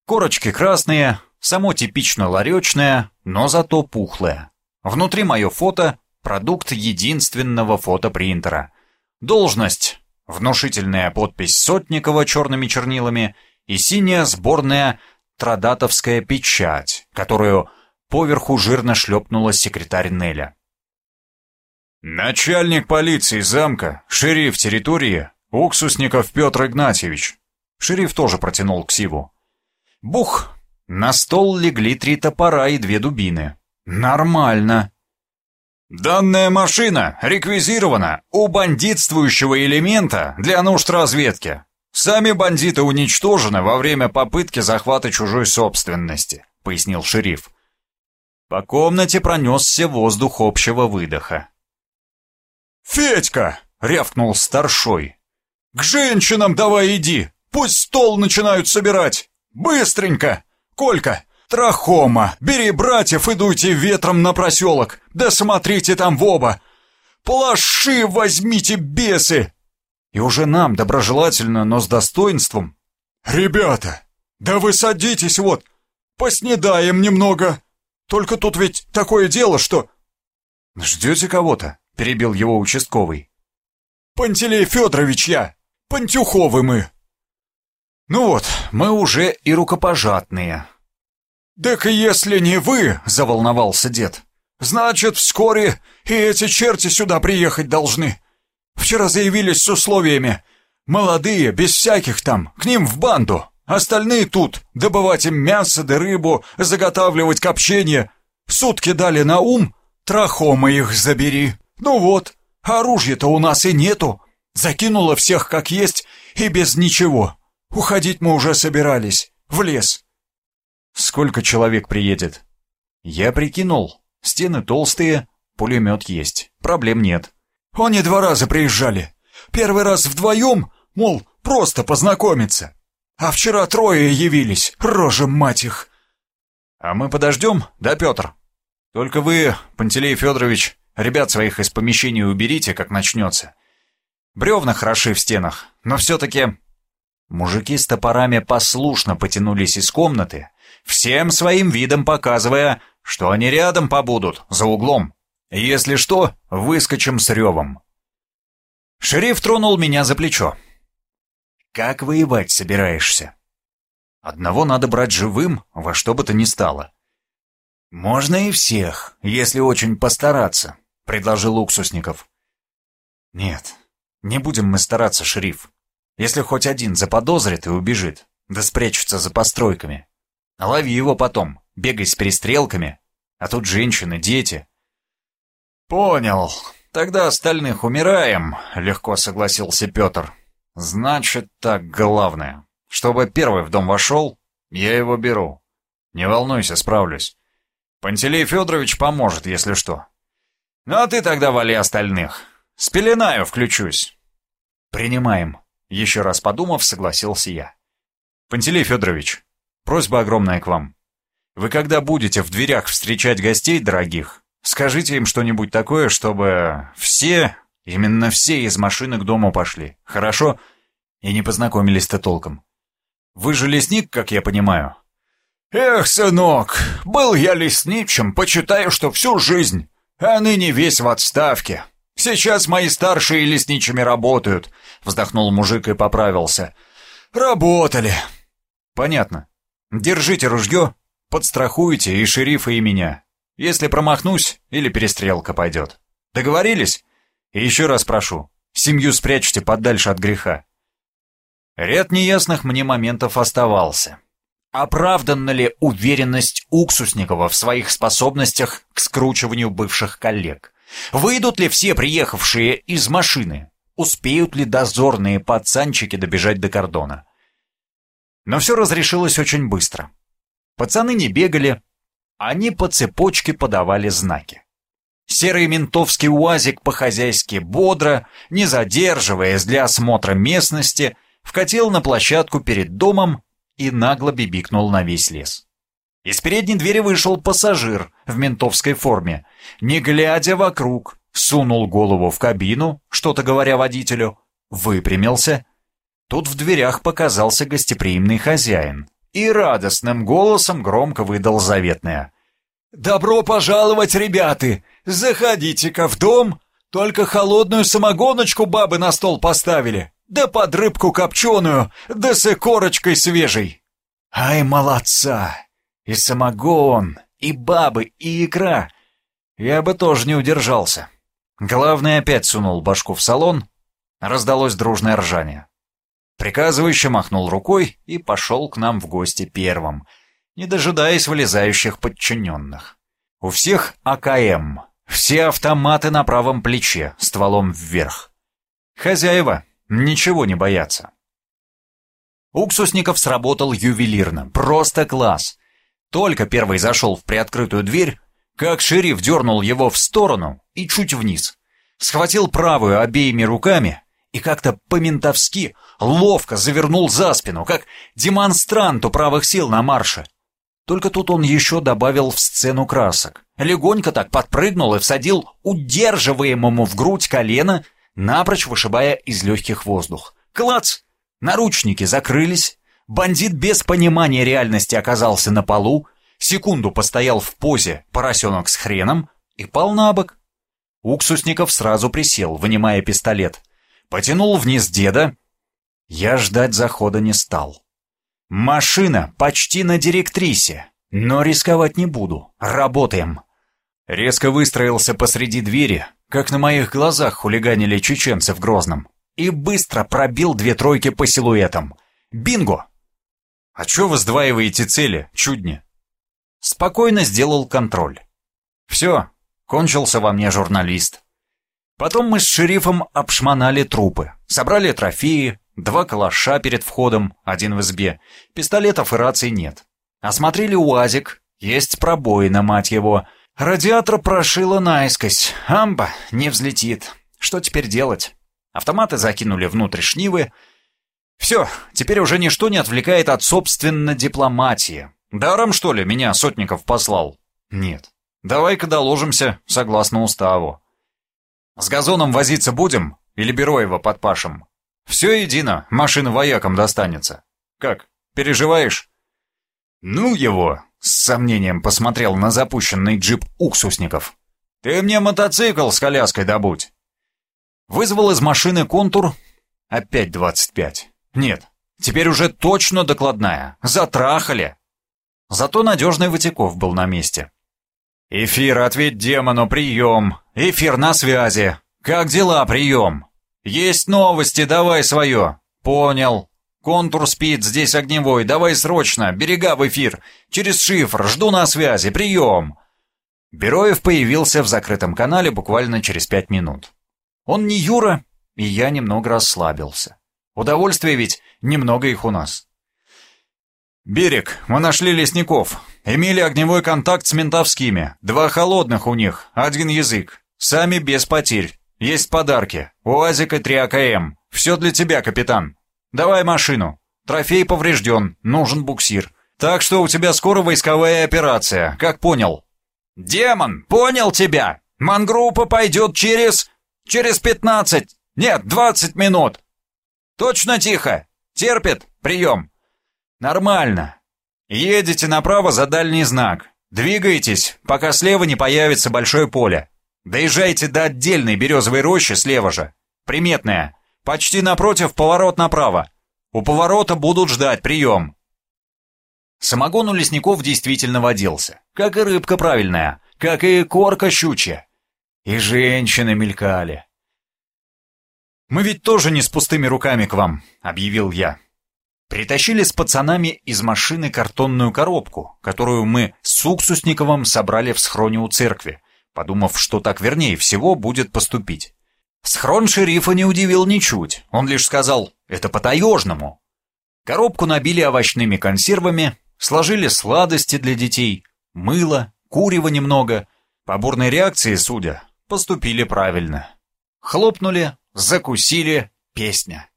Корочки красные, само типично ларечное, но зато пухлое. Внутри мое фото, продукт единственного фотопринтера. Должность, внушительная подпись Сотникова черными чернилами и синяя сборная традатовская печать, которую поверху жирно шлепнула секретарь Неля. «Начальник полиции замка, шериф территории, Уксусников Петр Игнатьевич». Шериф тоже протянул ксиву. Бух! На стол легли три топора и две дубины. Нормально. Данная машина реквизирована у бандитствующего элемента для нужд разведки. «Сами бандиты уничтожены во время попытки захвата чужой собственности», — пояснил шериф. По комнате пронесся воздух общего выдоха. «Федька!» — рявкнул старшой. «К женщинам давай иди! Пусть стол начинают собирать! Быстренько! Колька, трахома, бери братьев и дуйте ветром на проселок! Да смотрите там в оба! Плаши возьмите, бесы! И уже нам, доброжелательно, но с достоинством. «Ребята, да вы садитесь вот, поснедаем немного. Только тут ведь такое дело, что...» «Ждете кого-то?» — перебил его участковый. «Пантелей Федорович я, Пантюховы мы». «Ну вот, мы уже и рукопожатные». «Так если не вы», — заволновался дед, — «значит, вскоре и эти черти сюда приехать должны. Вчера заявились с условиями. Молодые, без всяких там, к ним в банду. Остальные тут, добывать им мясо да рыбу, заготавливать копчение. Сутки дали на ум, трахома их забери. Ну вот, оружия-то у нас и нету. Закинула всех как есть и без ничего. Уходить мы уже собирались, в лес. Сколько человек приедет? Я прикинул, стены толстые, пулемет есть, проблем нет. Они два раза приезжали. Первый раз вдвоем, мол, просто познакомиться. А вчера трое явились, рожа мать их. А мы подождем, да, Петр? Только вы, Пантелей Федорович, ребят своих из помещения уберите, как начнется. Бревна хороши в стенах, но все-таки... Мужики с топорами послушно потянулись из комнаты, всем своим видом показывая, что они рядом побудут, за углом. Если что, выскочим с ревом. Шериф тронул меня за плечо. «Как воевать собираешься?» «Одного надо брать живым, во что бы то ни стало». «Можно и всех, если очень постараться», — предложил Уксусников. «Нет, не будем мы стараться, шериф. Если хоть один заподозрит и убежит, да спрячется за постройками. Лови его потом, бегай с перестрелками, а тут женщины, дети, «Понял. Тогда остальных умираем», — легко согласился Петр. «Значит, так главное. Чтобы первый в дом вошел, я его беру. Не волнуйся, справлюсь. Пантелей Федорович поможет, если что. Ну а ты тогда вали остальных. Спеленаю, включусь». «Принимаем», — еще раз подумав, согласился я. «Пантелей Федорович, просьба огромная к вам. Вы когда будете в дверях встречать гостей дорогих, Скажите им что-нибудь такое, чтобы все, именно все из машины к дому пошли, хорошо? И не познакомились-то толком. Вы же лесник, как я понимаю. Эх, сынок, был я лесничим, почитаю, что всю жизнь, а ныне весь в отставке. Сейчас мои старшие лесничими работают, вздохнул мужик и поправился. Работали. Понятно. Держите ружье, подстрахуйте и шерифа, и меня. Если промахнусь, или перестрелка пойдет. Договорились? И еще раз прошу, семью спрячьте подальше от греха. Ряд неясных мне моментов оставался. Оправданна ли уверенность Уксусникова в своих способностях к скручиванию бывших коллег? Выйдут ли все приехавшие из машины? Успеют ли дозорные пацанчики добежать до кордона? Но все разрешилось очень быстро. Пацаны не бегали, они по цепочке подавали знаки. Серый ментовский уазик по-хозяйски бодро, не задерживаясь для осмотра местности, вкатил на площадку перед домом и нагло бибикнул на весь лес. Из передней двери вышел пассажир в ментовской форме, не глядя вокруг, сунул голову в кабину, что-то говоря водителю, выпрямился. Тут в дверях показался гостеприимный хозяин и радостным голосом громко выдал заветное. «Добро пожаловать, ребята! Заходите-ка в дом, только холодную самогоночку бабы на стол поставили, да под рыбку копченую, да с икорочкой свежей. Ай, молодца! И самогон, и бабы, и икра. Я бы тоже не удержался. Главный опять сунул башку в салон. Раздалось дружное ржание. Приказывающе махнул рукой и пошел к нам в гости первым, не дожидаясь вылезающих подчиненных. У всех АКМ, все автоматы на правом плече, стволом вверх. Хозяева ничего не боятся. Уксусников сработал ювелирно, просто класс. Только первый зашел в приоткрытую дверь, как шериф дернул его в сторону и чуть вниз. Схватил правую обеими руками и как-то по-ментовски ловко завернул за спину, как демонстрант у правых сил на марше. Только тут он еще добавил в сцену красок. Легонько так подпрыгнул и всадил удерживаемому в грудь колено, напрочь вышибая из легких воздух. Клац! Наручники закрылись. Бандит без понимания реальности оказался на полу, секунду постоял в позе поросенок с хреном и пал на бок. Уксусников сразу присел, вынимая пистолет. Потянул вниз деда. Я ждать захода не стал. Машина почти на директрисе, но рисковать не буду. Работаем. Резко выстроился посреди двери, как на моих глазах хулиганили чеченцы в Грозном, и быстро пробил две тройки по силуэтам. Бинго! А чё вы сдваиваете цели, чудни? Спокойно сделал контроль. Все, кончился во мне журналист. Потом мы с шерифом обшмонали трупы, собрали трофеи, Два калаша перед входом, один в избе. Пистолетов и раций нет. Осмотрели УАЗик, есть пробоина, мать его. Радиатор прошило наискось. Амба не взлетит. Что теперь делать? Автоматы закинули внутрь шнивы. Все, теперь уже ничто не отвлекает от собственной дипломатии. Даром, что ли, меня Сотников послал? Нет. Давай-ка доложимся, согласно уставу. С газоном возиться будем или Бероева подпашем? Все едино, машина воякам достанется. Как, переживаешь? Ну его, с сомнением посмотрел на запущенный джип уксусников. Ты мне мотоцикл с коляской добудь. Вызвал из машины контур. Опять двадцать пять. Нет, теперь уже точно докладная. Затрахали. Зато надежный Ватяков был на месте. «Эфир, ответь демону, прием! Эфир на связи! Как дела, прием?» «Есть новости, давай свое!» «Понял. Контур спит, здесь огневой, давай срочно, берега в эфир. Через шифр, жду на связи, прием!» Бероев появился в закрытом канале буквально через пять минут. Он не Юра, и я немного расслабился. Удовольствие ведь немного их у нас. «Берег, мы нашли лесников. Имели огневой контакт с ментовскими. Два холодных у них, один язык. Сами без потерь. Есть подарки. УАЗик и 3 АКМ. Все для тебя, капитан. Давай машину. Трофей поврежден, нужен буксир. Так что у тебя скоро войсковая операция, как понял?» «Демон, понял тебя! Мангруппа пойдет через... через пятнадцать... нет, двадцать минут!» «Точно тихо! Терпит? Прием!» «Нормально. Едете направо за дальний знак. Двигайтесь, пока слева не появится большое поле. Доезжайте до отдельной березовой рощи слева же. Приметная. Почти напротив поворот направо. У поворота будут ждать прием. Самогон у лесников действительно водился. Как и рыбка правильная, как и корка щучья. И женщины мелькали. «Мы ведь тоже не с пустыми руками к вам», — объявил я. Притащили с пацанами из машины картонную коробку, которую мы с Уксусниковым собрали в схроне у церкви, подумав, что так вернее всего будет поступить. Схрон шерифа не удивил ничуть, он лишь сказал «это по-таежному». Коробку набили овощными консервами, сложили сладости для детей, мыло, курева немного. По бурной реакции, судя, поступили правильно. Хлопнули, закусили, песня.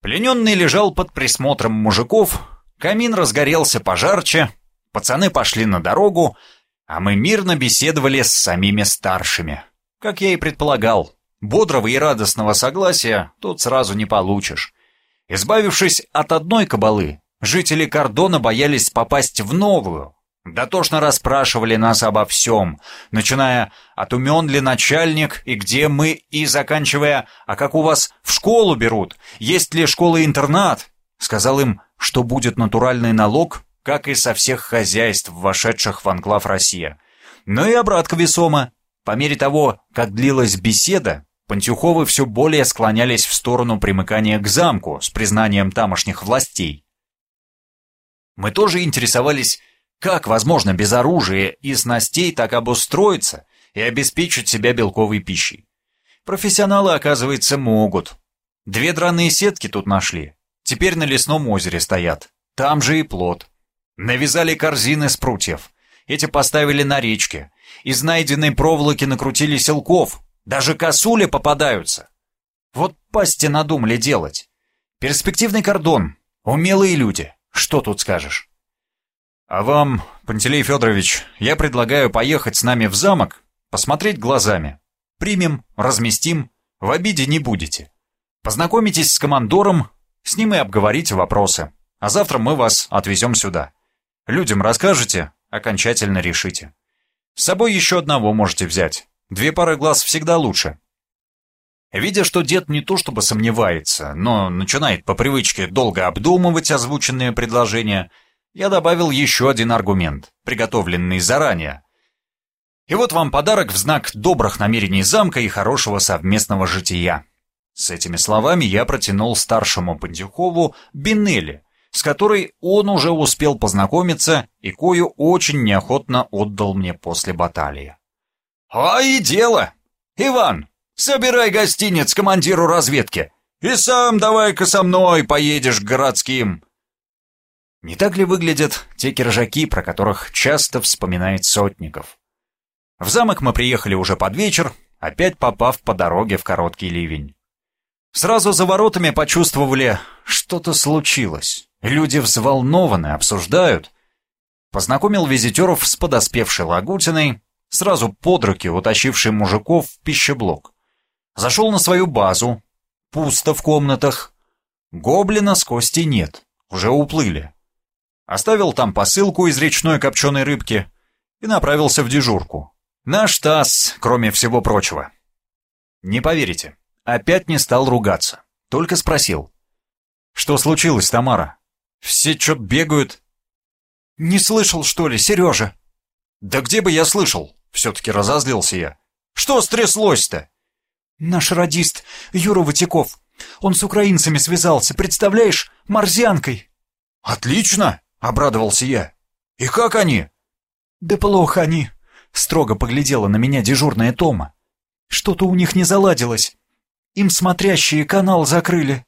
Плененный лежал под присмотром мужиков, камин разгорелся пожарче, пацаны пошли на дорогу, а мы мирно беседовали с самими старшими. Как я и предполагал, бодрого и радостного согласия тут сразу не получишь. Избавившись от одной кабалы, жители кордона боялись попасть в новую. Дотошно расспрашивали нас обо всем, начиная от умен ли начальник и где мы, и заканчивая, а как у вас в школу берут, есть ли школа-интернат. Сказал им, что будет натуральный налог, как и со всех хозяйств, вошедших в анклав Россия. Но и обратка весома. По мере того, как длилась беседа, Пантюховы все более склонялись в сторону примыкания к замку с признанием тамошних властей. Мы тоже интересовались, как возможно без оружия и снастей так обустроиться и обеспечить себя белковой пищей. Профессионалы, оказывается, могут. Две драные сетки тут нашли. Теперь на лесном озере стоят. Там же и плод. Навязали корзины с прутьев. Эти поставили на речке. Из найденной проволоки накрутили селков, даже косули попадаются. Вот пасти надумали делать. Перспективный кордон. Умелые люди. Что тут скажешь? А вам, Пантелей Федорович, я предлагаю поехать с нами в замок, посмотреть глазами. Примем, разместим, в обиде не будете. Познакомитесь с командором, с ним и обговорите вопросы. А завтра мы вас отвезем сюда. Людям расскажете, окончательно решите. С собой еще одного можете взять. Две пары глаз всегда лучше. Видя, что дед не то чтобы сомневается, но начинает по привычке долго обдумывать озвученные предложения, я добавил еще один аргумент, приготовленный заранее. И вот вам подарок в знак добрых намерений замка и хорошего совместного жития. С этими словами я протянул старшему Пандюкову Бинелли, с которой он уже успел познакомиться и кою очень неохотно отдал мне после баталии. «А и дело! Иван, собирай гостиниц командиру разведки, и сам давай-ка со мной поедешь к городским!» Не так ли выглядят те киржаки, про которых часто вспоминает Сотников? В замок мы приехали уже под вечер, опять попав по дороге в короткий ливень. Сразу за воротами почувствовали, что-то случилось. Люди взволнованы, обсуждают. Познакомил визитеров с подоспевшей Лагутиной, сразу под руки утащивший мужиков в пищеблок. Зашел на свою базу. Пусто в комнатах. Гоблина с кости нет. Уже уплыли. Оставил там посылку из речной копченой рыбки и направился в дежурку. Наш таз, кроме всего прочего. Не поверите, опять не стал ругаться. Только спросил. «Что случилось, Тамара? Все чё-то бегают». «Не слышал, что ли, Сережа?» «Да где бы я слышал? Все-таки разозлился я. «Что стряслось-то?» «Наш радист Юра Ватяков. Он с украинцами связался, представляешь, морзянкой». «Отлично!» — обрадовался я. «И как они?» «Да плохо они», — строго поглядела на меня дежурная Тома. «Что-то у них не заладилось. Им смотрящие канал закрыли».